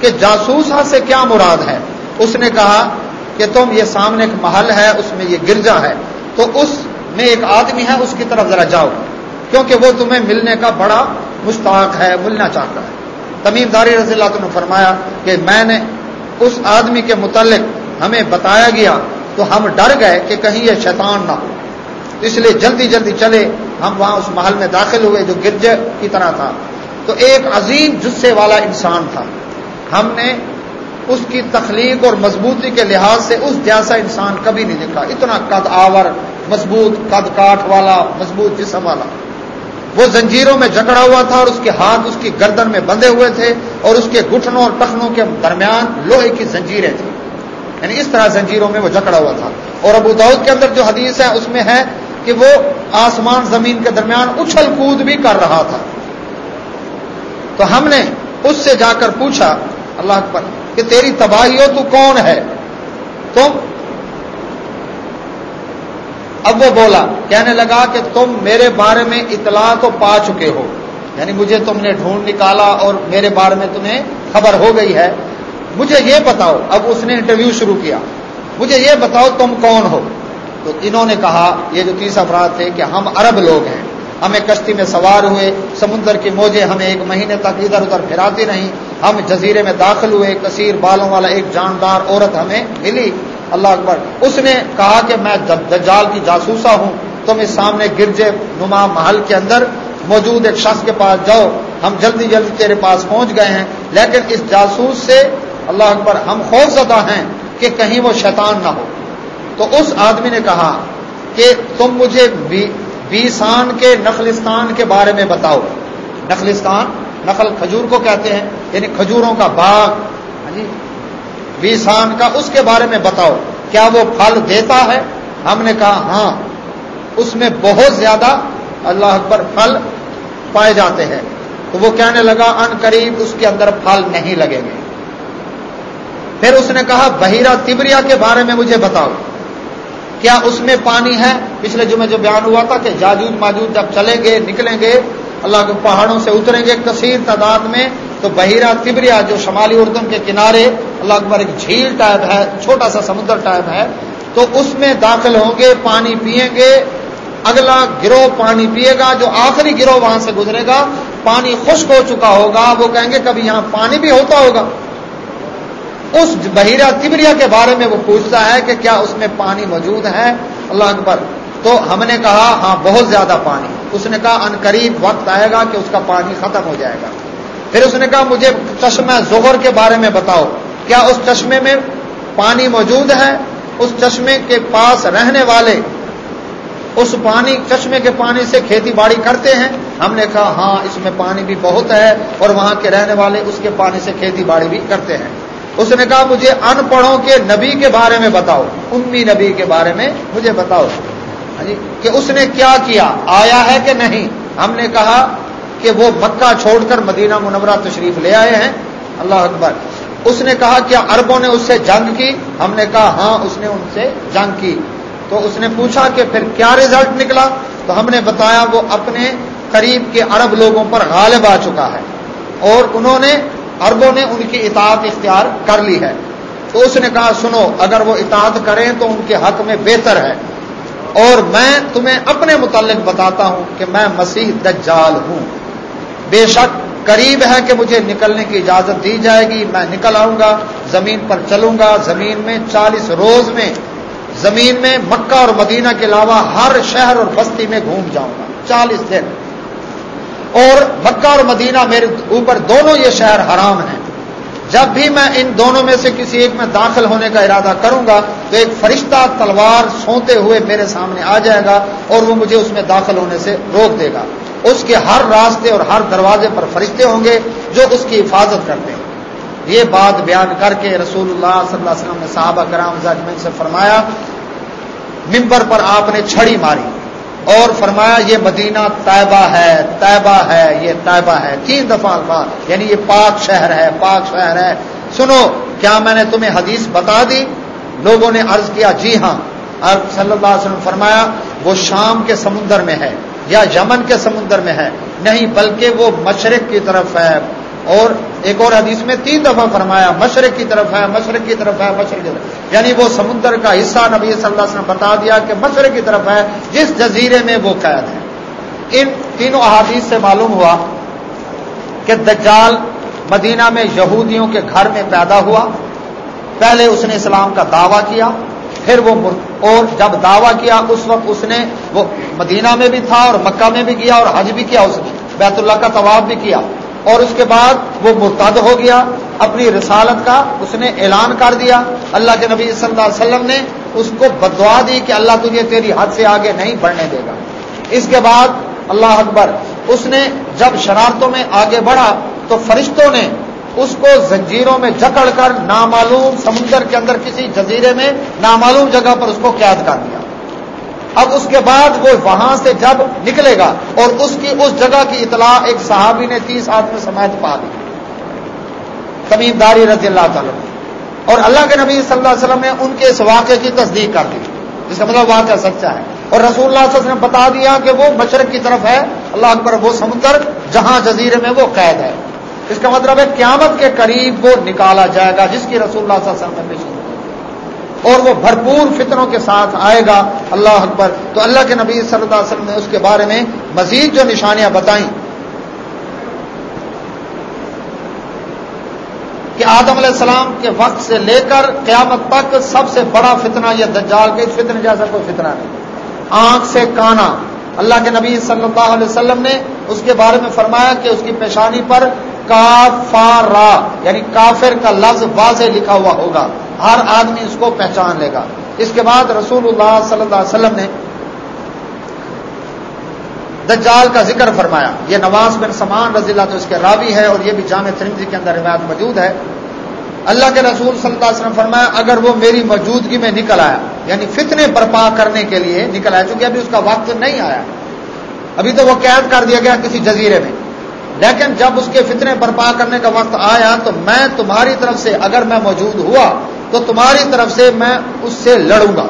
کہ جاسوس ہاں سے کیا مراد ہے؟ اس نے کہا کہ تم یہ سامنے ایک محل ہے، اس میں یہ گرجا ہے۔ تو اس میں ایک آدمی ہے، اس کی طرف ذرا جاؤ، کیونکہ وہ تمہیں ملنے کا بڑا مشتاق ہے، ملنا چاہتا ہے۔ تمیم داری رضی اللہ عنہ فرمایا کہ میں نے اس آدمی کے متعلق ہمیں بتایا گیا تو ہم ڈر گئے کہ کہیں یہ شیطان نہ ہو۔ اس لیے جلدی جلدی چلے، ہم وہاں اس محل میں داخل ہوئے جو گرج کی طرح تھا۔ تو ایک عظیم جسے والا انسان تھا۔ ہم نے اس کی تخلیق اور مضبوطی کے لحاظ سے اس جیسا انسان کبھی نہیں دیکھا۔ اتنا قد آور، مضبوط قد کاٹ والا، مضبوط جسم والا۔ وہ زنجیروں میں جکڑا ہوا تھا اور اس کے ہاتھ اس کی گردن میں بندھے ہوئے تھے اور اس کے گھٹنوں اور ٹخنوں کے درمیان لوہے کی زنجیریں تھیں۔ یعنی اس طرح زنجیروں میں وہ جکڑا ہوا تھا۔ اور ابو دعود کے اندر جو حدیث ہے، اس میں ہے کہ وہ آسمان زمین کے درمیان اچھل کود بھی کر رہا تھا۔ تو ہم نے اس سے جا کر پوچھا، اللہ پر کہ تیری تباہی ہو، تو کون ہے؟ تم؟ اب وہ بولا، کہنے لگا کہ تم میرے بارے میں اطلاع تو پا چکے ہو۔ یعنی مجھے تم نے ڈھونڈ نکالا اور میرے بارے میں تمہیں خبر ہو گئی ہے۔ مجھے یہ بتاؤ، اب اس نے انٹرویو شروع کیا۔ مجھے یہ بتاؤ تم کون ہو؟ تو انہوں نے کہا، یہ جو تیس افراد تھے کہ ہم عرب لوگ ہیں۔ ہمیں کشتی میں سوار ہوئے، سمندر کی موجیں ہمیں ایک مہینے تک ادھر ادھر پھراتی نہیں ہم جزیرے میں داخل ہوئے کثیر بالوں والا ایک جاندار عورت ہمیں ملی۔ اللہ اکبر۔ اس نے کہا کہ میں دجال کی جاسوسا ہوں۔ تم اس سامنے گرجے نما محل کے اندر موجود ایک شخص کے پاس جاؤ۔ ہم جلدی جلدی تیرے پاس پہنچ گئے ہیں۔ لیکن اس جاسوس سے اللہ اکبر ہم خوف زدہ ہیں کہ کہیں وہ شیطان نہ ہو۔ تو اس آدمی نے کہا کہ تم مجھے بیسان کے نخلستان کے بارے میں بتاؤ۔ نخلستان، نخل کھجور کو کہتے ہیں یعنی کھجوروں کا باغ۔ ہاں جی۔ بیسان کا اس کے بارے میں بتاؤ۔ کیا وہ پھل دیتا ہے؟ ہم نے کہا ہاں۔ اس میں بہت زیادہ اللہ اکبر پھل پائے جاتے ہیں۔ تو وہ کہنے لگا، ان قریب اس کے اندر پھل نہیں لگیں گے۔ پھر اس نے کہا، بحیرہ تبریا کے بارے میں مجھے بتاؤ۔ کیا اس میں پانی ہے؟ پچھلے جمعے جو بیان ہوا تھا کہ جاجود ماجود جب چلیں گے، نکلیں گے، اللہ کے پہاڑوں سے اتریں گے کثیر تعداد میں، تو بحیرہ تبریا جو شمالی اردن کے کنارے اللہ اکبر ایک جھیل ٹائپ ہے، چھوٹا سا سمندر ٹائپ ہے، تو اس میں داخل ہوں گے، پانی پئیں گے۔ اگلا گروہ پانی پیے گا، جو آخری گروہ وہاں سے گزرے گا، پانی خشک ہو چکا ہوگا، وہ کہیں گے کبھی یہاں پانی بھی ہوتا ہوگا۔ اس بحیرہ تبریا کے بارے میں وہ پوچھتا ہے کہ کیا اس میں پانی موجود ہے؟ اللہ اکبر۔ تو ہم نے کہا ہاں بہت زیادہ پانی۔ اس نے کہا، ان قریب وقت آئے گا کہ اس کا پانی ختم ہو جائے گا۔ پھر اس نے کہا، مجھے چشمہ زہر کے بارے میں بتاؤ۔ کیا اس چشمے میں پانی موجود ہے؟ اس چشمے کے پاس رہنے والے اس پانی، چشمے کے پانی سے کھیتی باڑی کرتے ہیں؟ ہم نے کہا ہاں اس میں پانی بھی بہت ہے اور وہاں کے رہنے والے اس کے پانی سے کھیتی باڑی بھی کرتے ہیں۔ اس نے کہا مجھے ان پڑھوں کے نبی کے بارے میں بتاؤ امی نبی کے بارے میں مجھے بتاؤ۔ ہاں جی، کہ اس نے کیا کیا؟ آیا ہے کہ نہیں؟ ہم نے کہا کہ وہ مکہ چھوڑ کر مدینہ منورہ تشریف لے آئے ہیں۔ اللہ اکبر۔ اس نے کہا کیا عربوں نے اس سے جنگ کی۔ ہم نے کہا ہاں اس نے ان سے جنگ کی۔ تو اس نے پوچھا کہ پھر کیا ریزلٹ نکلا؟ تو ہم نے بتایا وہ اپنے قریب کے عرب لوگوں پر غالب آ چکا ہے۔ اور انہوں نے عربوں نے ان کی اطاعت اختیار کر لی ہے۔ تو اس نے کہا، سنو، اگر وہ اطاعت کریں تو ان کے حق میں بہتر ہے۔ اور میں تمہیں اپنے متعلق بتاتا ہوں کہ میں مسیح دجال ہوں۔ بے شک قریب ہے کہ مجھے نکلنے کی اجازت دی جائے گی۔ میں نکل آؤں گا، زمین پر چلوں گا۔ زمین میں چالیس روز میں، زمین میں مکہ اور مدینہ کے علاوہ ہر شہر اور بستی میں گھوم جاؤں گا۔ چالیس دن۔ اور مکہ اور مدینہ میرے اوپر دونوں یہ شہر حرام ہیں۔ جب بھی میں ان دونوں میں سے کسی ایک میں داخل ہونے کا ارادہ کروں گا تو ایک فرشتہ تلوار سوتے ہوئے میرے سامنے آ جائے گا اور وہ مجھے اس میں داخل ہونے سے روک دے گا۔ اس کے ہر راستے اور ہر دروازے پر فرشتے ہوں گے جو اس کی حفاظت کرتے ہیں۔ یہ بات بیان کر کے رسول اللہ صلی اللہ علیہ وسلم نے صحابہ کرام زاجمین سے فرمایا، ممبر پر آپ نے چھڑی ماری۔ اور فرمایا یہ مدینہ طیبہ ہے طیبہ ہے، یہ طیبہ ہے۔ تین دفعہ الفاظ یعنی یہ پاک شہر ہے، پاک شہر ہے۔ سنو، کیا میں نے تمہیں حدیث بتا دی؟ لوگوں نے عرض کیا جی ہاں۔ اب صلی اللہ علیہ وسلم فرمایا، وہ شام کے سمندر میں ہے یا یمن کے سمندر میں ہے۔ نہیں، بلکہ وہ مشرق کی طرف ہے۔ اور ایک اور حدیث میں تین دفعہ فرمایا، مشرق کی طرف ہے، مشرق کی طرف ہے، مشرق کی طرف یعنی وہ سمندر کا حصہ نبی صلی اللہ علیہ وسلم بتا دیا کہ مشرق کی طرف ہے، جس جزیرے میں وہ قید ہے۔ ان تینوں احادیث سے معلوم ہوا کہ دجال مدینہ میں یہودیوں کے گھر میں پیدا ہوا۔ پہلے اس نے اسلام کا دعویٰ کیا، پھر وہ اور جب دعویٰ کیا، اس وقت اس نے وہ مدینہ میں بھی تھا اور مکہ میں بھی کیا اور حج بھی کیا، اس نے بیت اللہ کا طواف بھی کیا۔ اور اس کے بعد وہ مرتد ہو گیا، اپنی رسالت کا اس نے اعلان کر دیا۔ اللہ کے نبی صلی اللہ علیہ وسلم نے اس کو بدعا دی کہ اللہ تجھے تیری حد سے آگے نہیں بڑھنے دے گا۔ اس کے بعد اللہ اکبر، اس نے جب شرارتوں میں آگے بڑھا تو فرشتوں نے اس کو زنجیروں میں جکڑ کر نامعلوم سمندر کے اندر کسی جزیرے میں نامعلوم جگہ پر اس کو قید کر دیا۔ اب اس کے بعد وہ وہاں سے جب نکلے گا اور اس کی اس جگہ کی اطلاع ایک صحابی نے تیس ہاتھ میں سمیت پا دی۔ تمیم داری رضی اللہ تعالیٰ اور اللہ کے نبی صلی اللہ علیہ وسلم نے ان کے اس واقعے کی تصدیق کر دی۔ جس کا مطلب واقعہ سچا ہے۔ اور رسول اللہ صلی اللہ علیہ وسلم نے بتا دیا کہ وہ مشرق کی طرف ہے۔ اللہ اکبر، وہ سمندر جہاں جزیرے میں وہ قید ہے۔ اس کا مطلب ہے قیامت کے قریب وہ نکالا جائے گا، جس کی رسول اللہ صلی اللہ علیہ وسلم نے پیش اور وہ بھرپور فطروں کے ساتھ آئے گا، اللہ اکبر۔ تو اللہ کے نبی صلی اللہ علیہ وسلم نے اس کے بارے میں مزید جو نشانیاں بتائیں کہ آدم علیہ السلام کے وقت سے لے کر قیامت تک سب سے بڑا فتنہ یہ دجال کے فتنے جیسا کوئی فتنہ نہیں۔ آنکھ سے کانا۔ اللہ کے نبی صلی اللہ علیہ وسلم نے اس کے بارے میں فرمایا کہ اس کی پیشانی پر کافارا یعنی کافر کا لفظ واضح لکھا ہوا ہوگا۔ ہر آدمی اس کو پہچان لے گا۔ اس کے بعد رسول اللہ صلی اللہ علیہ وسلم نے دجال کا ذکر فرمایا۔ یہ نواز بن سمان رضی اللہ اس کے راوی ہے اور یہ بھی جامع ترمزی کے اندر روایت موجود ہے۔ اللہ کے رسول صلی اللہ علیہ وسلم فرمایا، اگر وہ میری موجودگی میں نکل آیا یعنی فتنے برپا کرنے کے لیے نکل آیا، چونکہ ابھی اس کا وقت نہیں آیا۔ ابھی تو وہ قید کر دیا گیا کسی جزیرے میں۔ لیکن جب اس کے فتنے برپا کرنے کا وقت آیا تو میں تمہاری طرف سے اگر میں موجود ہوا تو تمہاری طرف سے میں اس سے لڑوں گا۔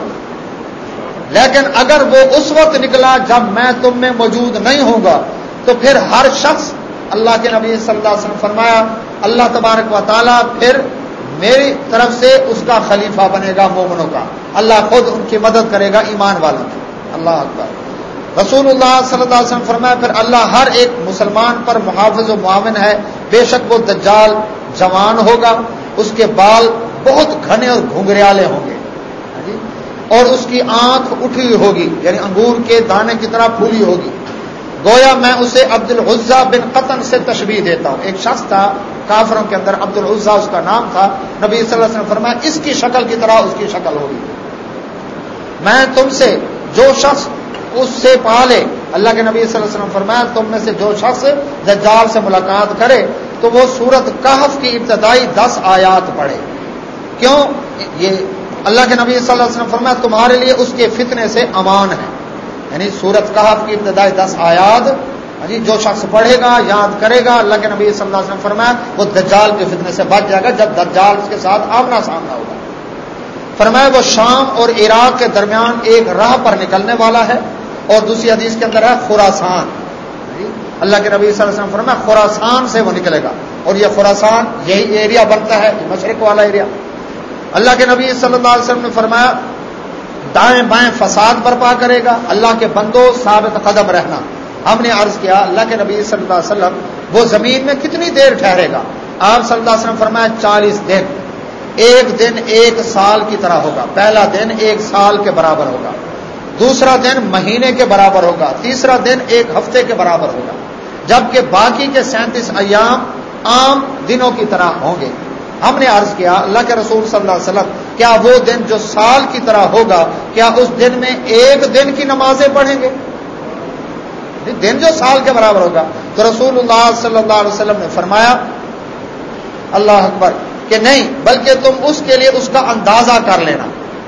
لیکن اگر وہ اس وقت نکلا جب میں تم میں موجود نہیں ہوں گا تو پھر ہر شخص اللہ کے نبی صلی اللہ علیہ وسلم فرمایا، اللہ تبارک و تعالیٰ پھر میری طرف سے اس کا خلیفہ بنے گا مومنوں کا۔ اللہ خود ان کی مدد کرے گا ایمان والوں کی۔ اللہ اکبر۔ رسول اللہ صلی اللہ علیہ وسلم فرمایا، پھر اللہ ہر ایک مسلمان پر محافظ و معاون ہے۔ بے شک وہ دجال جوان ہوگا، اس کے بال بہت گھنے اور گھنگریالے ہوں گے۔ ہاں جی؟ اور اس کی آنکھ اٹھی ہوگی یعنی انگور کے دانے کی طرح پھولی ہوگی۔ گویا میں اسے عبد العزا بن قطن سے تشبیح دیتا ہوں۔ ایک شخص تھا کافروں کے اندر عبد العزا اس کا نام تھا۔ نبی صلی اللہ علیہ وسلم فرمایا، اس کی شکل کی طرح اس کی شکل ہوگی۔ میں تم سے جو شخص اس سے پالے اللہ کے نبی صلی اللہ علیہ وسلم فرمایا تم میں سے جو شخص دجال سے ملاقات کرے، تو وہ سورت کہف کی ابتدائی دس آیات پڑھے۔ کیوں؟ یہ اللہ کے نبی صلی اللہ علیہ وسلم فرمایا تمہارے لیے اس کے فتنے سے امان ہے۔ یعنی سورت کہف کی ابتدائی دس آیات جی جو شخص پڑھے گا، یاد کرے گا، اللہ کے نبی صلی اللہ علیہ وسلم فرمایا وہ دجال کے فتنے سے بچ جائے گا، جب دجال اس کے ساتھ آمنا سامنا ہوگا۔ فرمایا وہ شام اور عراق کے درمیان ایک راہ پر نکلنے والا ہے۔ اور دوسری حدیث کے اندر ہے خوراسان اللہ کے نبی صلی اللہ علیہ وسلم فرمایا خوراسان سے وہ نکلے گا۔ اور یہ خوراسان یہی ایریا بنتا ہے مشرق والا ایریا اللہ کے نبی صلی اللہ علیہ وسلم نے فرمایا، دائیں بائیں فساد برپا کرے گا، اللہ کے بندو ثابت قدم رہنا۔ ہم نے عرض کیا، اللہ کے نبی صلی اللہ علیہ وسلم وہ زمین میں کتنی دیر ٹھہرے گا؟ آپ صلی اللہ علیہ وسلم فرمایا، چالیس دن۔ ایک دن ایک سال کی طرح ہوگا۔ پہلا دن ایک سال کے برابر ہوگا۔ دوسرا دن مہینے کے برابر ہوگا، تیسرا دن ایک ہفتے کے برابر ہوگا۔ جبکہ باقی کے سینتیس ایام عام دنوں کی طرح ہوں گے۔ ہم نے عرض کیا، اللہ کے رسول صلی اللہ علیہ وسلم، کیا وہ دن جو سال کی طرح ہوگا، کیا اس دن میں ایک دن کی نمازیں پڑھیں گے؟ دن جو سال کے برابر ہوگا۔ تو رسول اللہ صلی اللہ علیہ وسلم نے فرمایا، اللہ اکبر، کہ نہیں، بلکہ تم اس کے لیے اس کا اندازہ کر لینا۔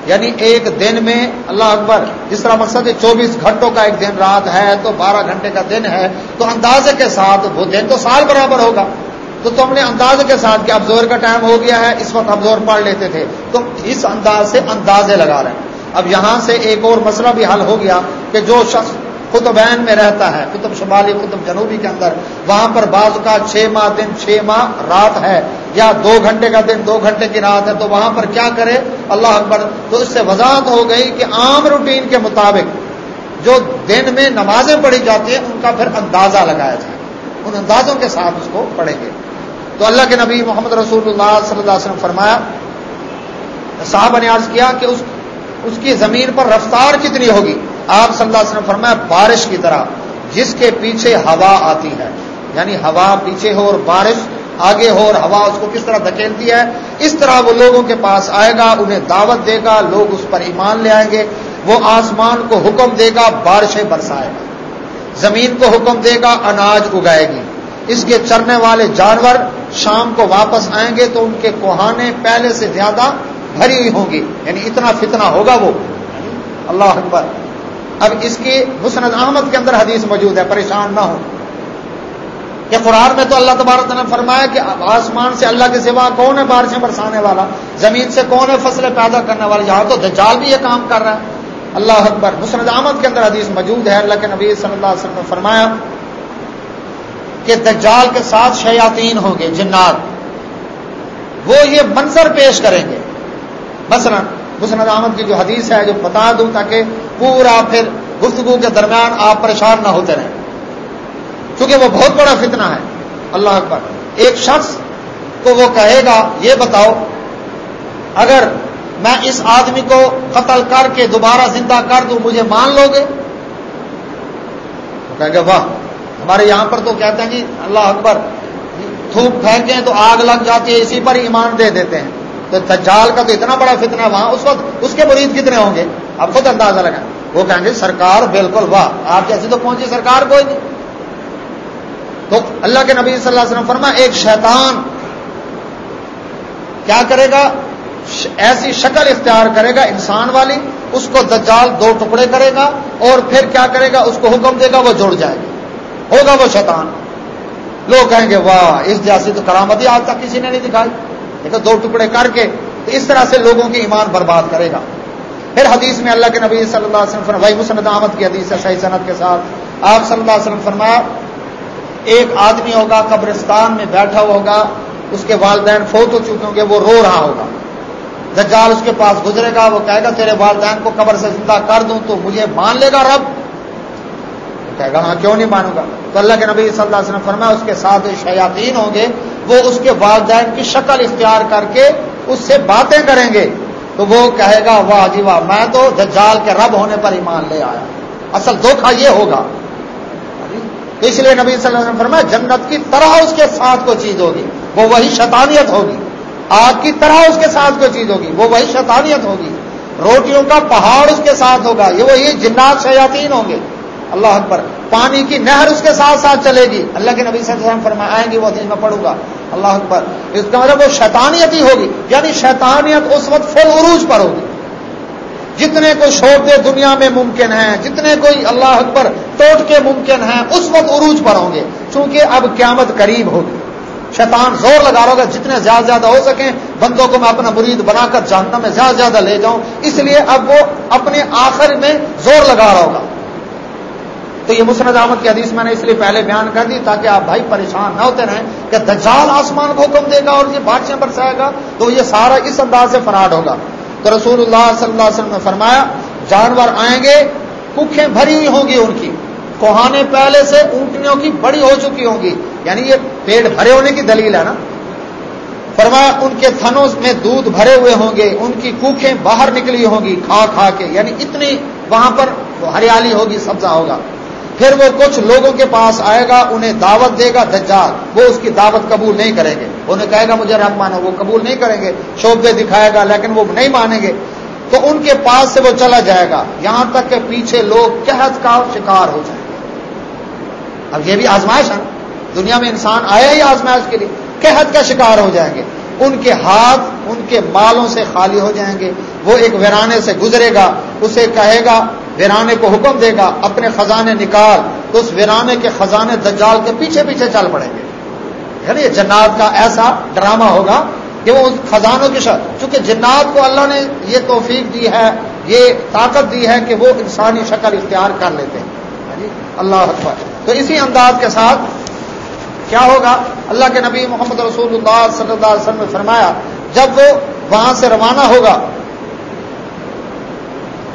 یعنی ایک دن میں اللہ اکبر، جس طرح مقصد ہے چوبیس گھنٹوں کا ایک دن رات ہے، تو بارہ گھنٹے کا دن ہے، تو اندازے کے ساتھ وہ دن تو سال برابر ہوگا۔ تو تم نے اندازے کے ساتھ کہ اب زور کا ٹائم ہو گیا ہے، اس وقت اب زور پڑھ لیتے تھے۔ تو اس انداز سے اندازے لگا رہے ہیں۔ اب یہاں سے ایک اور مسئلہ بھی حل ہو گیا کہ جو شخص قطبین میں رہتا ہے، قطب شمالی، قطب جنوبی کے اندر۔ وہاں پر بعض کا چھ ماہ دن، چھ ماہ رات ہے یا دو گھنٹے کا دن، دو گھنٹے کی رات ہے۔ تو وہاں پر کیا کرے؟ اللہ اکبر، تو اس سے وضاحت ہو گئی کہ عام روٹین کے مطابق جو دن میں نمازیں پڑھی جاتی ہیں، ان کا پھر اندازہ لگایا جائے۔ ان اندازوں کے ساتھ اس کو پڑھیں گے۔ تو اللہ کے نبی محمد رسول اللہ صلی اللہ علیہ وسلم فرمایا صاحب نے عرض کیا کہ اس اس کی زمین پر رفتار کتنی ہوگی؟ آپ صلی اللہ علیہ وسلم فرمایا، بارش کی طرح، جس کے پیچھے ہوا آتی ہے۔ یعنی ہوا پیچھے ہو اور بارش، آگے ہو اور ہوا اس کو کس طرح دھکیلتی ہے؟ اس طرح وہ لوگوں کے پاس آئے گا، انہیں دعوت دے گا، لوگ اس پر ایمان لے آئیں گے۔ وہ آسمان کو حکم دے گا، بارشیں برسائے گا۔ زمین کو حکم دے گا، اناج اگائے گی۔ اس کے چرنے والے جانور شام کو واپس آئیں گے تو ان کے کوہانے پہلے سے زیادہ بھری ہوئی ہوں گی یعنی اتنا فتنہ ہوگا وہ اللہ اکبر اب اس کی مسند احمد کے اندر حدیث موجود ہے پریشان نہ ہو کہ قرآن میں تو اللہ تبارک نے فرمایا کہ آسمان سے اللہ کے سوا کون ہے بارشیں برسانے والا زمین سے کون ہے فصلیں پیدا کرنے والا؟ یہاں تو دجال بھی یہ کام کر رہا ہے۔ اللہ اکبر۔ مسند احمد کے اندر حدیث موجود ہے۔ اللہ کے نبی صلی اللہ علیہ وسلم نے فرمایا کہ دجال کے ساتھ شیاطین ہوں گے، جنات۔ وہ یہ منظر پیش کریں گے۔ مثلا مسند احمد کی جو حدیث ہے جو بتا دوں تاکہ پورا پھر گفتگو کے درمیان آپ پریشان نہ ہوتے رہیں۔ کیونکہ وہ بہت بڑا فتنہ ہے۔ اللہ اکبر۔ ایک شخص کو وہ کہے گا، یہ بتاؤ، اگر میں اس آدمی کو قتل کر کے دوبارہ زندہ کر دوں، مجھے مان لو گے؟ کہیں گے واہ، ہمارے یہاں پر تو کہتے ہیں جی اللہ اکبر تھوک پھینکیں تو آگ لگ جاتی ہے، اسی پر ایمان دے دیتے ہیں۔ تو تجال کا تو اتنا بڑا فتنہ وہاں اس وقت اس کے مرید کتنے ہوں گے؟ اب خود اندازہ لگا وہ کہیں گے، سرکار بالکل واہ، آپ جیسے تو پہنچی سرکار، کوئی نہیں۔ تو اللہ کے نبی صلی اللہ علیہ وسلم فرما ایک شیطان کیا کرے گا؟ ایسی شکل اختیار کرے گا انسان والی، اس کو دجال دو ٹکڑے کرے گا اور پھر کیا کرے گا؟ اس کو حکم دے گا، وہ جڑ جائے گا۔ ہوگا وہ شیطان۔ لوگ کہیں گے، واہ، اس جیسی تو کرامتی آج تک کسی نے نہیں دکھائی۔ لیکن دو ٹکڑے کر کے تو اس طرح سے لوگوں کی ایمان برباد کرے گا۔ پھر حدیث میں اللہ کے نبی صلی اللہ علیہ وسلم وہی مسند احمد کی حدیث ہے، صحیح صنعت کے ساتھ۔ آپ صلی اللہ علیہ وسلم فرمایا، ایک آدمی ہوگا، قبرستان میں بیٹھا ہوگا، اس کے والدین فوت ہو چکے ہوں گے، وہ رو رہا ہوگا۔ دجال اس کے پاس گزرے گا، وہ کہے گا، تیرے والدین کو قبر سے زندہ کر دوں تو مجھے مان لے گا رب۔ کہے گا ہاں کیوں نہیں مانوں گا؟ تو اللہ کے نبی صلی اللہ علیہ وسلم فرمایا، اس کے ساتھ شیاطین ہوں گے وہ اس کے والدین کی شکل اختیار کر کے اس سے باتیں کریں گے، تو وہ کہے گا، واہ جی واہ، میں تو دجال کے رب ہونے پر ایمان لے آیا۔ اصل دھوکھا یہ ہوگا۔ اس لیے نبی صلی اللہ علیہ وسلم فرمایا، جنت کی طرح اس کے ساتھ کوئی چیز ہوگی، وہ وہی شیطانیت ہوگی۔ آگ کی طرح اس کے ساتھ کوئی چیز ہوگی، وہ وہی شیطانیت ہوگی۔ روٹیوں کا پہاڑ اس کے ساتھ ہوگا، یہ وہی جنات شیاطین ہوں گے۔ اللہ اکبر۔ پانی کی نہر اس کے ساتھ ساتھ چلے گی۔ اللہ کے نبی صلی اللہ علیہ وسلم فرمائے، آئیں گی وہ دن میں پڑوں گا۔ اللہ اکبر۔ اس کا مطلب وہ شیطانیت ہی ہوگی یعنی شیطانیت اس وقت فل عروج پر ہوگی۔ جتنے کوئی شعبے دنیا میں ممکن ہیں، جتنے کوئی اللہ اکبر توٹ کے ممکن ہیں، اس وقت عروج پر ہوں گے۔ چونکہ اب قیامت قریب ہوگی۔ شیطان زور لگا رہا ہوگا، جتنے زیادہ زیادہ ہو سکیں، بندوں کو میں اپنا مرید بنا کر جانتا میں زیادہ زیادہ لے جاؤں۔ اس لیے اب وہ اپنے آخر میں زور لگا رہا ہوگا۔ تو یہ مسرت احمد کی حدیث میں نے اس لیے پہلے بیان کر دی تاکہ آپ بھائی پریشان نہ ہوتے رہیں کہ دجال آسمان کو حکم دے گا اور یہ بادشاہ برسائے گا تو یہ سارا اس انداز سے فراڈ ہوگا۔ تو رسول اللہ صلی اللہ علیہ وسلم نے فرمایا، جانور آئیں گے ککھیں بھری ہوئی ہوں گی ان کی، کوہانے پہلے سے اونٹنیوں کی بڑی ہو چکی ہوں گی۔ یعنی یہ پیٹ بھرے ہونے کی دلیل ہے نا۔ فرمایا، ان کے تھنوں میں دودھ بھرے ہوئے ہوں گے، ان کی کوکھیں باہر نکلی ہوں گی، کھا کھا کے یعنی اتنی وہاں پر ہریالی ہوگی، سبزہ ہوگا۔ پھر وہ کچھ لوگوں کے پاس آئے گا، انہیں دعوت دے گا دجال۔ وہ اس کی دعوت قبول نہیں کریں گے۔ انہیں کہے گا، مجھے رب مانو وہ قبول نہیں کریں گے۔ شوبے دکھائے گا، لیکن وہ نہیں مانیں گے۔ تو ان کے پاس سے وہ چلا جائے گا۔ یہاں تک کہ پیچھے لوگ قحط کا شکار ہو جائیں۔ گے اب یہ بھی آزمائش ہے۔ دنیا میں انسان آیا ہی آزمائش کے لیے۔ قحط کا شکار ہو جائیں گے۔ ان کے ہاتھ، ان کے مالوں سے خالی ہو جائیں گے۔ وہ ایک ویرانے سے گزرے گا، اسے کہے گا ویرانے کو حکم دے گا، اپنے خزانے نکال، تو اس ویرانے کے خزانے دجال کے پیچھے پیچھے چل پڑیں گے۔ یعنی یہ جنات کا ایسا ڈرامہ ہوگا کہ وہ اس خزانوں کی شکل چونکہ جنات کو اللہ نے یہ توفیق دی ہے، یہ طاقت دی ہے کہ وہ انسانی شکل اختیار کر لیتے ہیں۔ یعنی اللہ اکبر۔ تو اسی انداز کے ساتھ کیا ہوگا؟ اللہ کے نبی محمد رسول اللہ صلی اللہ علیہ وسلم نے فرمایا، جب وہ وہاں سے روانہ ہوگا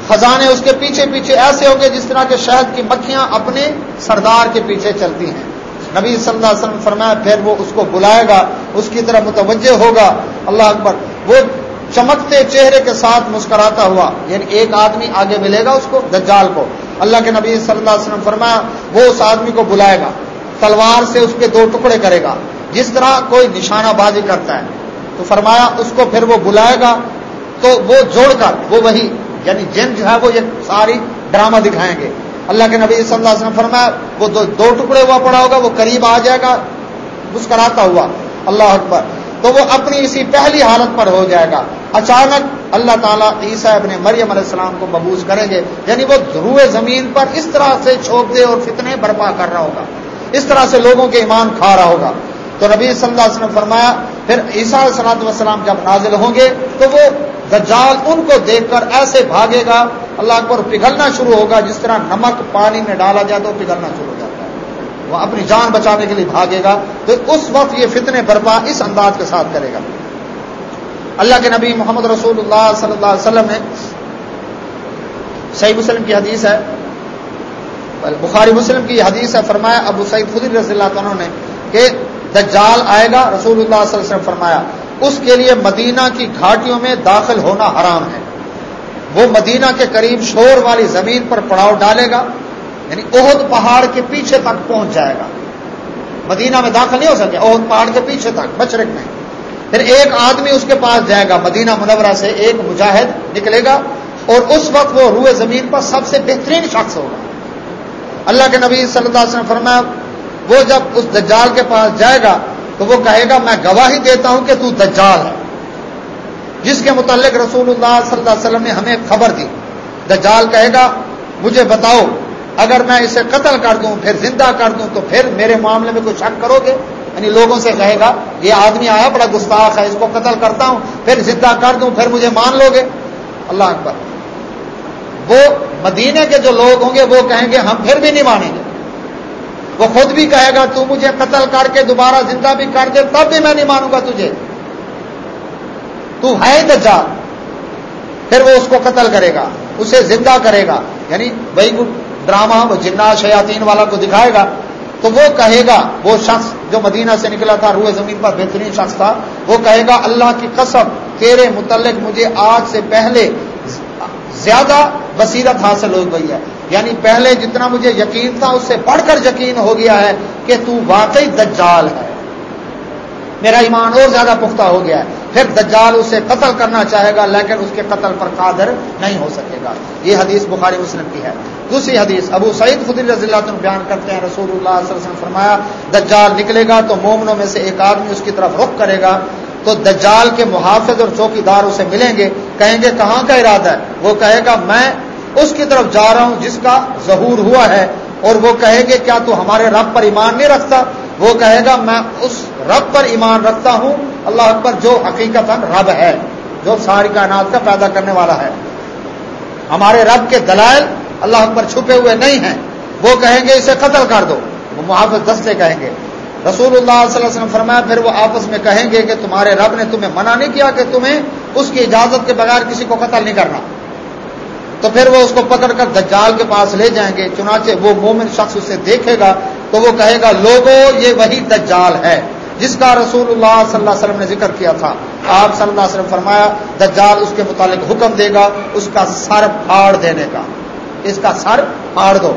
خزانے اس کے پیچھے پیچھے ایسے ہوں گے جس طرح کے شہد کی مکھیاں اپنے سردار کے پیچھے چلتی ہیں۔ نبی صلی اللہ علیہ وسلم فرمایا، پھر وہ اس کو بلائے گا، اس کی طرح متوجہ ہوگا۔ اللہ اکبر۔ وہ چمکتے چہرے کے ساتھ مسکراتا ہوا یعنی ایک آدمی آگے ملے گا اس کو، دجال کو۔ اللہ کے نبی صلی اللہ علیہ وسلم فرمایا، وہ اس آدمی کو بلائے گا، تلوار سے اس کے دو ٹکڑے کرے گا، جس طرح کوئی نشانہ بازی کرتا ہے۔ تو فرمایا، اس کو پھر وہ بلائے گا، تو وہ جوڑ کر، وہ وہی یعنی جن جو ہے وہ یہ ساری ڈرامہ دکھائیں گے۔ اللہ کے نبی صلی اللہ علیہ وسلم فرمایا، وہ دو دو ٹکڑے ہوا پڑا ہوگا، وہ قریب آ جائے گا، مسکراتا ہوا۔ اللہ اکبر۔ تو وہ اپنی اسی پہلی حالت پر ہو جائے گا۔ اچانک اللہ تعالیٰ عیسیٰ ابن مریم علیہ السلام کو مبوض کریں گے۔ یعنی وہ دھروئے زمین پر اس طرح سے چھوپ دے اور فتنے برپا کر رہا ہوگا۔ اس طرح سے لوگوں کے ایمان کھا رہا ہوگا۔ تو نبی صلی اللہ علیہ وسلم فرمایا، پھر عیسیٰ صلاحت وسلام جب نازل ہوں گے، تو وہ دجال ان کو دیکھ کر ایسے بھاگے گا، اللہ اکبر پگھلنا شروع ہوگا، جس طرح نمک پانی میں ڈالا جائے تو پگھلنا شروع ہو جاتا ہے۔ وہ اپنی جان بچانے کے لیے بھاگے گا تو اس وقت یہ فتنے برپا اس انداز کے ساتھ کرے گا۔ اللہ کے نبی محمد رسول اللہ صلی اللہ علیہ وسلم نے صحیح مسلم کی حدیث ہے، بخاری مسلم کی حدیث ہے، فرمایا ابو سعید خدی رضی اللہ عنہ نے کہ دجال آئے گا، رسول اللہ صلی اللہ علیہ وسلم فرمایا اس کے لیے مدینہ کی گھاٹیوں میں داخل ہونا حرام ہے۔ وہ مدینہ کے قریب شور والی زمین پر پڑاؤ ڈالے گا یعنی عہد پہاڑ کے پیچھے تک پہنچ جائے گا۔ مدینہ میں داخل نہیں ہو سکے عہد پہاڑ کے پیچھے تک بچرک میں۔ پھر ایک آدمی اس کے پاس جائے گا، مدینہ منورہ سے ایک مجاہد نکلے گا اور اس وقت وہ روئے زمین پر سب سے بہترین شخص ہوگا۔ اللہ کے نبی صلی اللہ علیہ وسلم فرمایا، وہ جب اس دجال کے پاس جائے گا تو وہ کہے گا، میں گواہی دیتا ہوں کہ تو دجال ہے. جس کے متعلق رسول اللہ صلی اللہ علیہ وسلم نے ہمیں خبر دی۔ دجال کہے گا، مجھے بتاؤ، اگر میں اسے قتل کر دوں، پھر زندہ کر دوں، تو پھر میرے معاملے میں کوئی شک کرو گے؟ یعنی لوگوں سے کہے گا، یہ آدمی آیا، بڑا گستاخ ہے، اس کو قتل کرتا ہوں، پھر زندہ کر دوں، پھر مجھے مان لو گے؟ اللہ اکبر۔ وہ مدینے کے جو لوگ ہوں گے، وہ کہیں گے، ہم پھر بھی نہیں مانیں. گے وہ خود بھی کہے گا، تو مجھے قتل کر کے دوبارہ زندہ بھی کر دے، تب بھی میں نہیں مانوں گا تجھے۔ تو ہے دجال۔ پھر وہ اس کو قتل کرے گا، اسے زندہ کرے گا۔ یعنی وہی ڈرامہ، وہ جنا شیاتین والا کو دکھائے گا، تو وہ کہے گا، وہ شخص جو مدینہ سے نکلا تھا، روئے زمین پر بہترین شخص تھا، وہ کہے گا، اللہ کی قسم، تیرے متعلق مجھے آج سے پہلے زیادہ بصیرت حاصل ہو گئی ہے۔ یعنی پہلے جتنا مجھے یقین تھا اس سے بڑھ کر یقین ہو گیا ہے کہ تو واقعی دجال ہے۔ میرا ایمان اور زیادہ پختہ ہو گیا ہے۔ پھر دجال اسے قتل کرنا چاہے گا، لیکن اس کے قتل پر قادر نہیں ہو سکے گا۔ یہ حدیث بخاری مسلم کی ہے۔ دوسری حدیث، ابو سعید خدی رضی اللہ عنہ بیان کرتے ہیں، رسول اللہ صلی اللہ علیہ وسلم فرمایا، دجال نکلے گا تو مومنوں میں سے ایک آدمی اس کی طرف رخ کرے گا، تو دجال کے محافظ اور چوکی دار اسے ملیں گے، کہیں گے، کہاں کا ارادہ ہے؟ وہ کہے گا، میں اس کی طرف جا رہا ہوں جس کا ظہور ہوا ہے اور وہ کہے گے کیا تو ہمارے رب پر ایمان نہیں رکھتا؟ وہ کہے گا، میں اس رب پر ایمان رکھتا ہوں، اللہ اکبر جو حقیقت رب ہے، جو ساری کائنات کا پیدا کرنے والا ہے۔ ہمارے رب کے دلائل اللہ اکبر چھپے ہوئے نہیں ہیں۔ وہ کہیں گے، اسے قتل کر دو۔ وہ محافظ دستے کہیں گے۔ رسول اللہ صلی اللہ علیہ وسلم فرمایا، پھر وہ آپس میں کہیں گے کہ تمہارے رب نے تمہیں منع نہیں کیا کہ تمہیں اس کی اجازت کے بغیر کسی کو قتل نہیں کرنا۔ تو پھر وہ اس کو پکڑ کر دجال کے پاس لے جائیں گے، چنانچہ وہ مومن شخص اسے دیکھے گا تو وہ کہے گا لوگوں یہ وہی دجال ہے، جس کا رسول اللہ صلی اللہ علیہ وسلم نے ذکر کیا تھا۔ آپ صلی اللہ علیہ وسلم فرمایا، دجال اس کے متعلق حکم دے گا، اس کا سر پھاڑ دینے کا۔ اس کا سر پھاڑ دو۔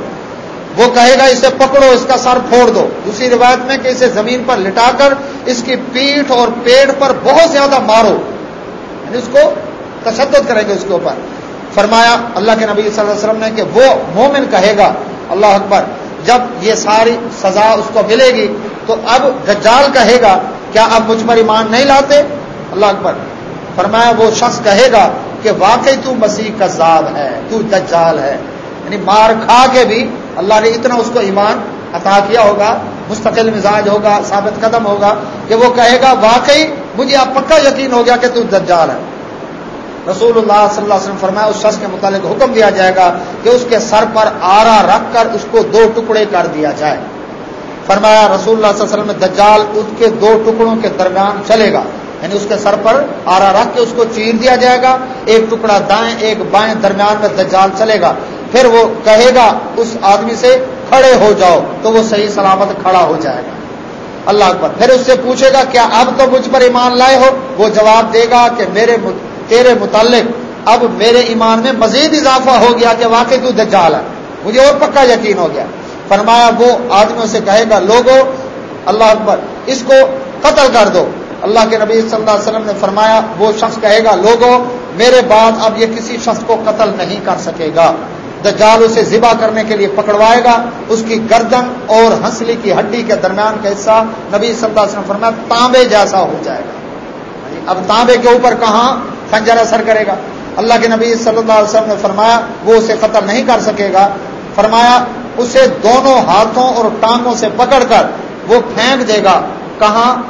وہ کہے گا، اسے پکڑو، اس کا سر پھوڑ دو۔ دوسری روایت میں کہ اسے زمین پر لٹا کر اس کی پیٹھ اور پیڑ پر بہت زیادہ مارو۔ یعنی اس کو تشدد کریں گے اس کے اوپر۔ فرمایا اللہ کے نبی صلی اللہ علیہ وسلم نے کہ وہ مومن کہے گا، اللہ اکبر، جب یہ ساری سزا اس کو ملے گی تو اب دجال کہے گا، کیا اب مجھ پر ایمان نہیں لاتے؟ اللہ اکبر، فرمایا وہ شخص کہے گا کہ واقعی تو مسیح کا زاد ہے، تو دجال ہے یعنی مار کھا کے بھی اللہ نے اتنا اس کو ایمان عطا کیا ہوگا، مستقل مزاج ہوگا، ثابت قدم ہوگا، کہ وہ کہے گا، واقعی مجھے اب پکا یقین ہو گیا کہ تو دجال ہے۔ رسول اللہ صلی اللہ علیہ وسلم فرمایا، اس شخص کے متعلق حکم دیا جائے گا کہ اس کے سر پر آرا رکھ کر اس کو دو ٹکڑے کر دیا جائے۔ فرمایا، رسول اللہ صلی اللہ علیہ وسلم دجال اس کے دو ٹکڑوں کے درمیان چلے گا۔ یعنی اس کے سر پر آرا رکھ کے اس کو چیر دیا جائے گا۔ ایک ٹکڑا دائیں، ایک بائیں درمیان میں دجال چلے گا۔ پھر وہ کہے گا، اس آدمی سے کھڑے ہو جاؤ، تو وہ صحیح سلامت کھڑا ہو جائے گا۔ اللہ اکبر۔ پھر اس سے پوچھے گا، کیا اب تو مجھ پر ایمان لائے ہو؟ وہ جواب دے گا کہ میرے تیرے متعلق اب میرے ایمان میں مزید اضافہ ہو گیا کہ واقعی تو دجال ہے۔ مجھے اور پکا یقین ہو گیا۔ فرمایا وہ آدمیوں سے کہے گا، لوگو، اللہ اکبر، اس کو قتل کر دو۔ اللہ کے نبی صلی اللہ علیہ وسلم نے فرمایا، وہ شخص کہے گا، لوگو، میرے بعد اب یہ کسی شخص کو قتل نہیں کر سکے گا۔ دجال اسے ذبح کرنے کے لیے پکڑوائے گا۔ اس کی گردن اور ہنسلی کی ہڈی کے درمیان کا حصہ نبی صلی اللہ علیہ وسلم فرمایا، تانبے جیسا ہو جائے گا۔ یعنی اب تانبے کے اوپر کہاں خنجر اثر کرے گا۔ اللہ کے نبی صلی اللہ علیہ وسلم نے فرمایا، وہ اسے قتل نہیں کر سکے گا۔ فرمایا، اسے دونوں ہاتھوں اور ٹانگوں سے پکڑ کر وہ پھینک دے گا۔ کہاں؟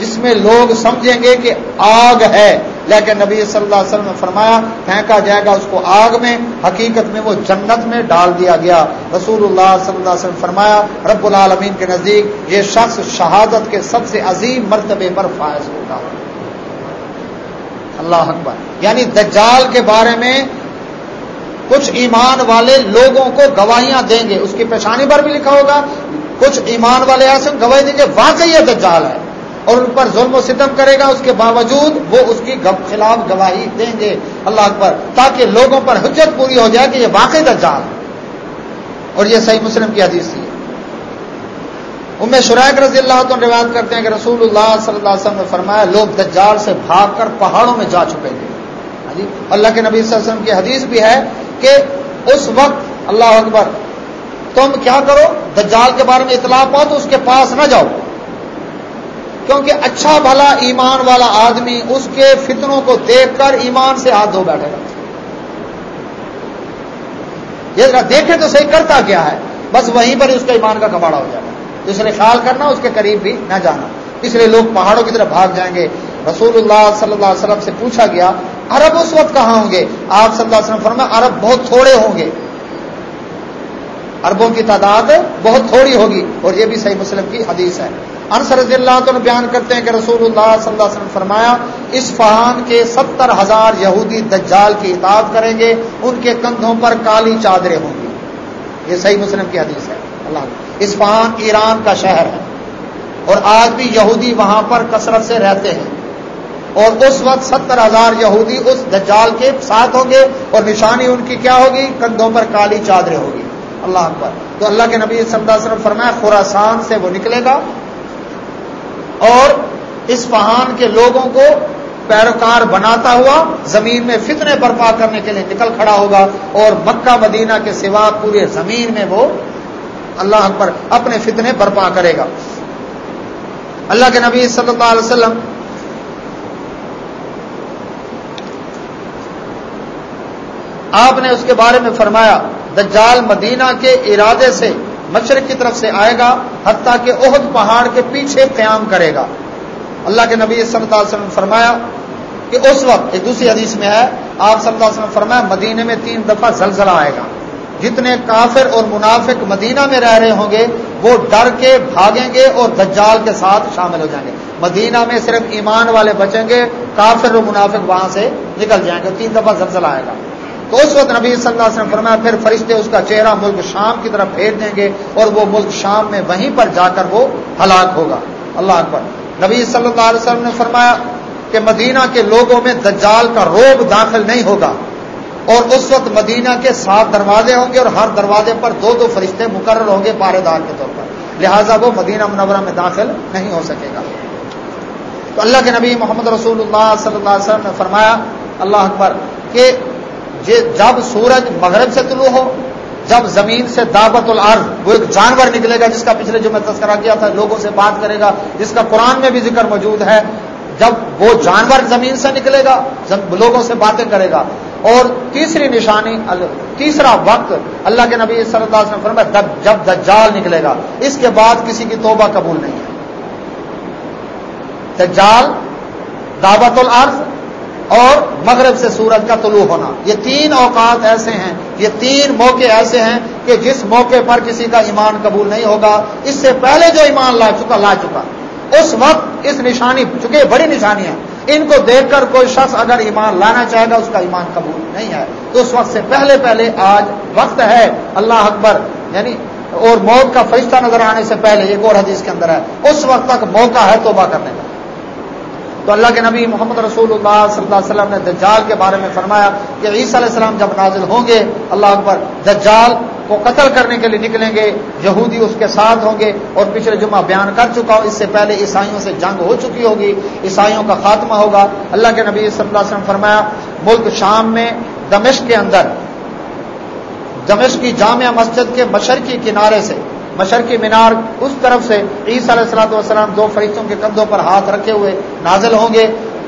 جس میں لوگ سمجھیں گے کہ آگ ہے۔ لیکن نبی صلی اللہ علیہ وسلم نے فرمایا، پھینکا جائے گا اس کو آگ میں، حقیقت میں وہ جنت میں ڈال دیا گیا۔ رسول اللہ صلی اللہ علیہ وسلم فرمایا، رب العالمین کے نزدیک یہ شخص شہادت کے سب سے عظیم مرتبے پر فائز ہوگا اللہ اکبر۔ یعنی دجال کے بارے میں کچھ ایمان والے لوگوں کو گواہیاں دیں گے۔ اس کی پیشانی پر بھی لکھا ہوگا۔ کچھ ایمان والے ایسے گواہی دیں گے، واقعی یہ دجال ہے۔ اور ان پر ظلم و ستم کرے گا۔ اس کے باوجود وہ اس کی خلاف گواہی دیں گے۔ اللہ اکبر۔ تاکہ لوگوں پر حجت پوری ہو جائے کہ یہ واقعی دجال ہے۔ اور یہ صحیح مسلم کی حدیث تھی۔ ان شرائق رضی اللہ تو روایت کرتے ہیں کہ رسول اللہ صلی اللہ علیہ وسلم نے فرمایا، لوگ دجال سے بھاگ کر پہاڑوں میں جا چکے تھے۔ جی اللہ کے نبی صلی اللہ علیہ وسلم کی حدیث بھی ہے کہ اس وقت اللہ اکبر، تم کیا کرو؟ دجال کے بارے میں اطلاع پاؤ تو اس کے پاس نہ جاؤ۔ کیونکہ اچھا بھلا ایمان والا آدمی اس کے فتنوں کو دیکھ کر ایمان سے ہاتھ دھو بیٹھے گا۔ یہ ذرا دیکھے تو صحیح کرتا کیا ہے؟ بس وہیں پر اس کا ایمان کا کباڑا ہو جائے گا۔ اس نے خیال کرنا اس کے قریب بھی نہ جانا۔ اس لیے لوگ پہاڑوں کی طرف بھاگ جائیں گے۔ رسول اللہ صلی اللہ علیہ وسلم سے پوچھا گیا، عرب اس وقت کہاں ہوں گے؟ آپ صلی اللہ علیہ وسلم فرما عرب بہت تھوڑے ہوں گے۔ عربوں کی تعداد بہت تھوڑی ہوگی۔ اور یہ بھی صحیح مسلم کی حدیث ہے۔ انس رضی اللہ تو بیان کرتے ہیں کہ رسول اللہ صلی اللہ علیہ وسلم فرمایا، اس فہان کے ستر ہزار یہودی دجال کی اطاعت کریں گے، ان کے کندھوں پر کالی چادریں ہوں گی۔ یہ صحیح مسلم کی حدیث ہے۔ اللہ اسفہان ایران کا شہر ہے۔ اور آج بھی یہودی وہاں پر کثرت سے رہتے ہیں۔ اور اس وقت ستر ہزار یہودی اس دجال کے ساتھ ہوں گے اور نشانی ان کی کیا ہوگی؟ کندھوں پر کالی چادریں ہوگی۔ اللہ اکبر۔ تو اللہ کے نبی صلی اللہ علیہ وسلم فرمایا خوراسان سے وہ نکلے گا۔ اور اس پہان کے لوگوں کو پیروکار بناتا ہوا زمین میں فتنے برپا کرنے کے لیے نکل کھڑا ہوگا۔ اور مکہ مدینہ کے سوا پورے زمین میں وہ اللہ پر اپنے فتنے برپا کرے گا۔ اللہ کے نبی صلی اللہ علیہ وسلم آپ نے اس کے بارے میں فرمایا، دجال مدینہ کے ارادے سے مشرق کی طرف سے آئے گا، حتیٰ کہ عہد پہاڑ کے پیچھے قیام کرے گا۔ اللہ کے نبی صلی اللہ علیہ وسلم فرمایا کہ اس وقت ایک دوسری حدیث میں ہے، آپ صلی اللہ علیہ وسلم فرمایا مدینے میں تین دفعہ زلزلہ آئے گا۔ جتنے کافر اور منافق مدینہ میں رہ رہے ہوں گے، وہ ڈر کے بھاگیں گے اور دجال کے ساتھ شامل ہو جائیں گے۔ مدینہ میں صرف ایمان والے بچیں گے، کافر اور منافق وہاں سے نکل جائیں گے۔ تین دفعہ زلزلہ آئے گا۔ تو اس وقت نبی صلی اللہ علیہ وسلم فرمایا، پھر فرشتے اس کا چہرہ ملک شام کی طرف پھیر دیں گے اور وہ ملک شام میں وہیں پر جا کر وہ ہلاک ہوگا۔ اللہ اکبر۔ نبی صلی اللہ علیہ وسلم نے فرمایا کہ مدینہ کے لوگوں میں دجال کا روب داخل نہیں ہوگا۔ اور اس وقت مدینہ کے سات دروازے ہوں گے اور ہر دروازے پر دو دو فرشتے مقرر ہوں گے پارے دار کے طور پر۔ لہذا وہ مدینہ منورہ میں داخل نہیں ہو سکے گا۔ تو اللہ کے نبی محمد رسول اللہ صلی اللہ علیہ وسلم نے فرمایا، اللہ اکبر، کہ جب سورج مغرب سے طلوع ہو، جب زمین سے دعوت العرض وہ ایک جانور نکلے گا جس کا پچھلے جو میں تذکرہ کیا تھا، لوگوں سے بات کرے گا، جس کا قرآن میں بھی ذکر موجود ہے، جب وہ جانور زمین سے نکلے گا لوگوں سے باتیں کرے گا۔ اور تیسری نشانی تیسرا وقت اللہ کے نبی صلی اللہ علیہ وسلم فرمایا جب دجال نکلے گا، اس کے بعد کسی کی توبہ قبول نہیں ہے۔ دجال دعوت العرض اور مغرب سے سورج کا طلوع ہونا۔ یہ تین اوقات ایسے ہیں، یہ تین موقع ایسے ہیں کہ جس موقع پر کسی کا ایمان قبول نہیں ہوگا، اس سے پہلے جو ایمان لا چکا لا چکا۔ اس وقت اس نشانی چونکہ بڑی نشانی ہے ان کو دیکھ کر کوئی شخص اگر ایمان لانا چاہے گا، اس کا ایمان قبول نہیں ہے۔ تو اس وقت سے پہلے پہلے آج وقت ہے۔ اللہ اکبر یعنی اور موت کا فرشتہ نظر آنے سے پہلے، ایک اور حدیث کے اندر ہے۔ اس وقت تک موقع ہے توبہ کرنے کا۔ تو اللہ کے نبی محمد رسول اللہ صلی اللہ علیہ وسلم نے دجال کے بارے میں فرمایا کہ عیسیٰ علیہ السلام جب نازل ہوں گے، اللہ اکبر، دجال کو قتل کرنے کے لیے نکلیں گے، یہودی اس کے ساتھ ہوں گے اور پچھلے جمعہ بیان کر چکا ہوں، اس سے پہلے عیسائیوں سے جنگ ہو چکی ہوگی، عیسائیوں کا خاتمہ ہوگا۔ اللہ کے نبی صلی اللہ علیہ وسلم فرمایا، ملک شام میں دمشق کے اندر، دمشق کی جامعہ مسجد کے مشرقی کنارے سے مشرقی مینار، اس طرف سے عیسی علیہ السلاۃ والسلام دو فرشتوں کے کندھوں پر ہاتھ رکھے ہوئے نازل ہوں گے۔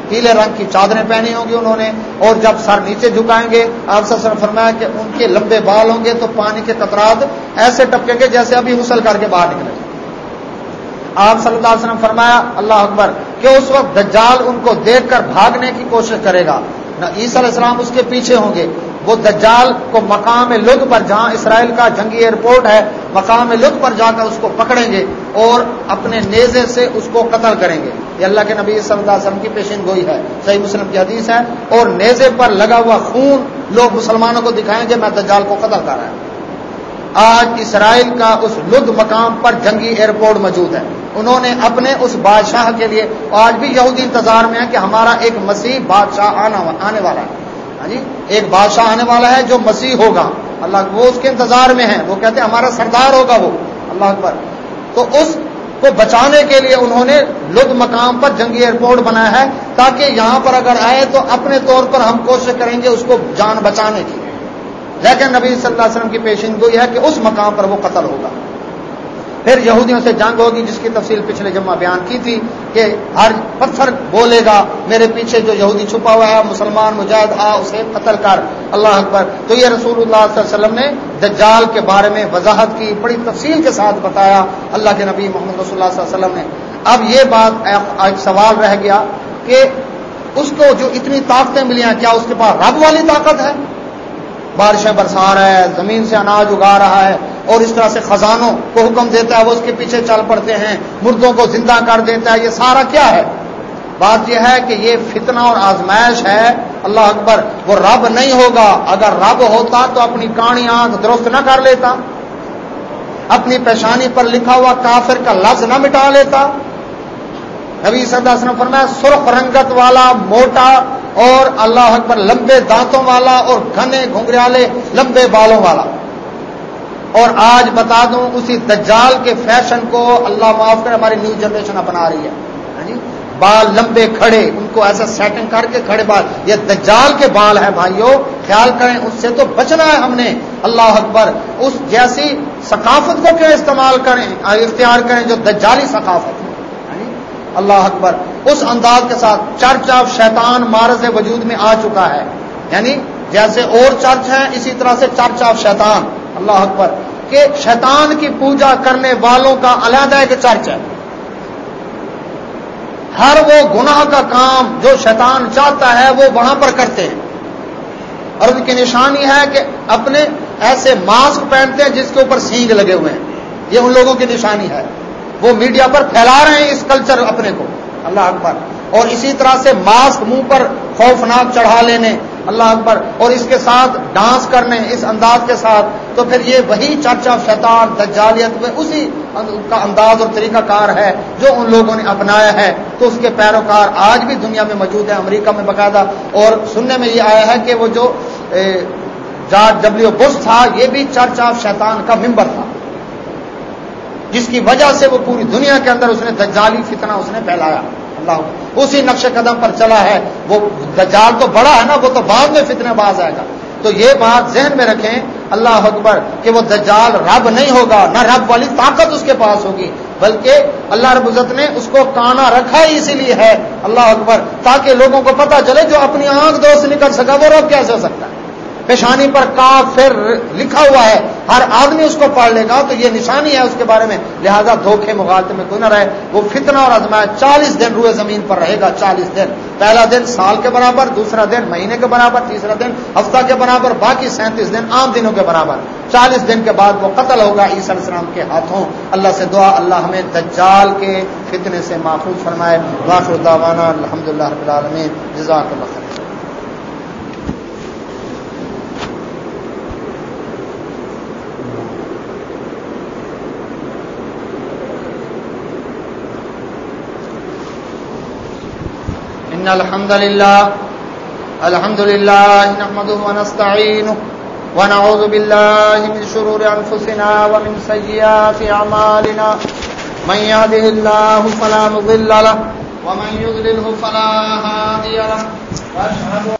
پیلے رنگ کی چادریں پہنی ہوں گی انہوں نے اور جب سر نیچے جھکائیں گے، آپ سر فرمایا کہ ان کے لمبے بال ہوں گے تو پانی کے قطرات ایسے ٹپکیں گے جیسے ابھی غسل کر کے باہر نکلے۔ آپ صلی اللہ علیہ وسلم فرمایا، اللہ اکبر، کہ اس وقت دجال ان کو دیکھ کر بھاگنے کی کوشش کرے گا۔ نہ عیسی علیہ السلام اس کے پیچھے ہوں گے وہ دجال کو مقام لطف پر جہاں اسرائیل کا جنگی ایئرپورٹ ہے، مقام لطف پر جا کر اس کو پکڑیں گے اور اپنے نیزے سے اس کو قتل کریں گے۔ یہ اللہ کے نبی صلی اللہ علیہ وسلم کی پیشین گوئی ہے۔ صحیح مسلم کی حدیث ہے۔ اور نیزے پر لگا ہوا خون لوگ مسلمانوں کو دکھائیں گے، میں دجال کو قتل کر رہا ہوں۔ آج اسرائیل کا اس لد مقام پر جنگی ایئرپورٹ موجود ہے۔ انہوں نے اپنے اس بادشاہ کے لیے آج بھی یہودی انتظار میں ہے کہ ہمارا ایک مسیح بادشاہ آنے والا ہے۔ جی ایک بادشاہ آنے والا ہے جو مسیح ہوگا۔ اللہ وہ اس کے انتظار میں ہے۔ وہ کہتے ہیں، ہمارا سردار ہوگا وہ۔ اللہ اکبر۔ تو اس کو بچانے کے لیے انہوں نے لد مقام پر جنگی ایئرپورٹ بنایا ہے تاکہ یہاں پر اگر آئے تو اپنے طور پر ہم کوشش کریں گے اس کو جان بچانے کی۔ لیکن نبی صلی اللہ علیہ وسلم کی پیشن گوئی ہے کہ اس مقام پر وہ قتل ہوگا۔ پھر یہودیوں سے جنگ ہوگی، جس کی تفصیل پچھلے جمعہ بیان کی تھی کہ ہر پتھر بولے گا، میرے پیچھے جو یہودی چھپا ہوا ہے، مسلمان، مجاہد، آ، اسے قتل کر۔ اللہ اکبر۔ تو یہ رسول اللہ صلی اللہ علیہ وسلم نے دجال کے بارے میں وضاحت کی، بڑی تفصیل کے ساتھ بتایا۔ اللہ کے نبی محمد رسول اللہ صلی اللہ علیہ وسلم نے۔ اب یہ بات ایک سوال رہ گیا کہ اس کو جو اتنی طاقتیں ملی ہیں، کیا اس کے پاس رب والی طاقت ہے؟ بارشیں برسا رہا ہے، زمین سے اناج اگا رہا ہے۔ اور اس طرح سے خزانوں کو حکم دیتا ہے، وہ اس کے پیچھے چل پڑتے ہیں، مردوں کو زندہ کر دیتا ہے، یہ سارا کیا ہے؟ بات یہ ہے کہ یہ فتنہ اور آزمائش ہے۔ اللہ اکبر، وہ رب نہیں ہوگا۔ اگر رب ہوتا تو اپنی کہانی آنکھ درست نہ کر لیتا۔ اپنی پیشانی پر لکھا ہوا کافر کا لفظ نہ مٹا لیتا۔ نبی صلی اللہ علیہ وسلم فرمایا، سرخ رنگت والا، موٹا اور اللہ اکبر لمبے دانتوں والا اور گھنے گھنگریالے لمبے بالوں والا۔ اور آج بتا دوں اسی دجال کے فیشن کو اللہ معاف کر ہماری نیو جنریشن اپنا رہی ہے۔ ہاں جی؟ بال لمبے کھڑے، ان کو ایسا سیٹنگ کر کے کھڑے بال۔ یہ دجال کے بال ہے بھائیوں خیال کریں، اس سے تو بچنا ہے ہم نے۔ اللہ اکبر، اس جیسی ثقافت کو کیوں استعمال کریں؟ اختیار کریں جو دجالی ثقافت ہے۔ ہاں جی؟ اللہ اکبر، اس انداز کے ساتھ چرچ آف شیطان مارز وجود میں آ چکا ہے۔ یعنی جیسے اور چرچ ہیں، اسی طرح سے چرچ آف شیطان۔ اللہ اکبر کہ شیطان کی پوجا کرنے والوں کا علیحدہ ایک چرچ ہے۔ ہر وہ گناہ کا کام جو شیطان چاہتا ہے وہ وہاں پر کرتے ہیں۔ اور ان کی نشانی ہے کہ اپنے ایسے ماسک پہنتے ہیں جس کے اوپر سینگ لگے ہوئے ہیں۔ یہ ان لوگوں کی نشانی ہے۔ وہ میڈیا پر پھیلا رہے ہیں اس کلچر اپنے کو۔ اللہ اکبر۔ اور اسی طرح سے ماسک منہ پر خوفناک چڑھا لینے اللہ اکبر، اور اس کے ساتھ ڈانس کرنے، اس انداز کے ساتھ، تو پھر یہ وہی چرچا شیطان، دجالیت میں اسی کا انداز اور طریقہ کار ہے جو ان لوگوں نے اپنایا ہے۔ تو اس کے پیروکار آج بھی دنیا میں موجود ہیں، امریکہ میں باقاعدہ۔ اور سننے میں یہ آیا ہے کہ وہ جو جارج ڈبلو بش تھا، یہ بھی چرچ آف شیطان کا ممبر تھا۔ جس کی وجہ سے وہ پوری دنیا کے اندر اس نے دجالی فتنہ اس نے پھیلایا۔ اللہ اسی نقش قدم پر چلا ہے۔ وہ دجال تو بڑا ہے نا، وہ تو بعد میں فتنے باز آئے گا۔ تو یہ بات ذہن میں رکھیں، اللہ اکبر، کہ وہ دجال رب نہیں ہوگا، نہ رب والی طاقت اس کے پاس ہوگی، بلکہ اللہ رب عزت نے اس کو کانا رکھا ہی اسی لیے ہے۔ اللہ اکبر، تاکہ لوگوں کو پتا چلے جو اپنی آنکھ دوست نکل سکا، وہ رب کیسے ہو سکتا ہے؟ پیشانی پر کافر لکھا ہوا ہے۔ ہر آدمی اس کو پڑھ لے گا تو یہ نشانی ہے اس کے بارے میں۔ لہذا دھوکے مغالطے میں کوئی نہ رہے۔ وہ فتنہ اور ازمائے چالیس دن روئے زمین پر رہے گا چالیس دن۔ پہلا دن سال کے برابر، دوسرا دن مہینے کے برابر، تیسرا دن ہفتہ کے برابر، باقی سینتیس دن عام دنوں کے برابر۔ چالیس دن کے بعد وہ قتل ہوگا عیسی علیہ السلام کے ہاتھوں۔ اللہ سے دعا، اللہ ہمیں دجال کے فتنے سے محفوظ فرمائے۔ واقع الحمد للہ رب العالمین۔ جزاک اللہ إن الحمد لله الحمد لله نحمده ونستعينه، ونعوذ بالله من شرور أنفسنا ومن سيئات أعمالنا. من يهده الله فلا مضل له، ومن يضلله فلا هادي له. وأشهد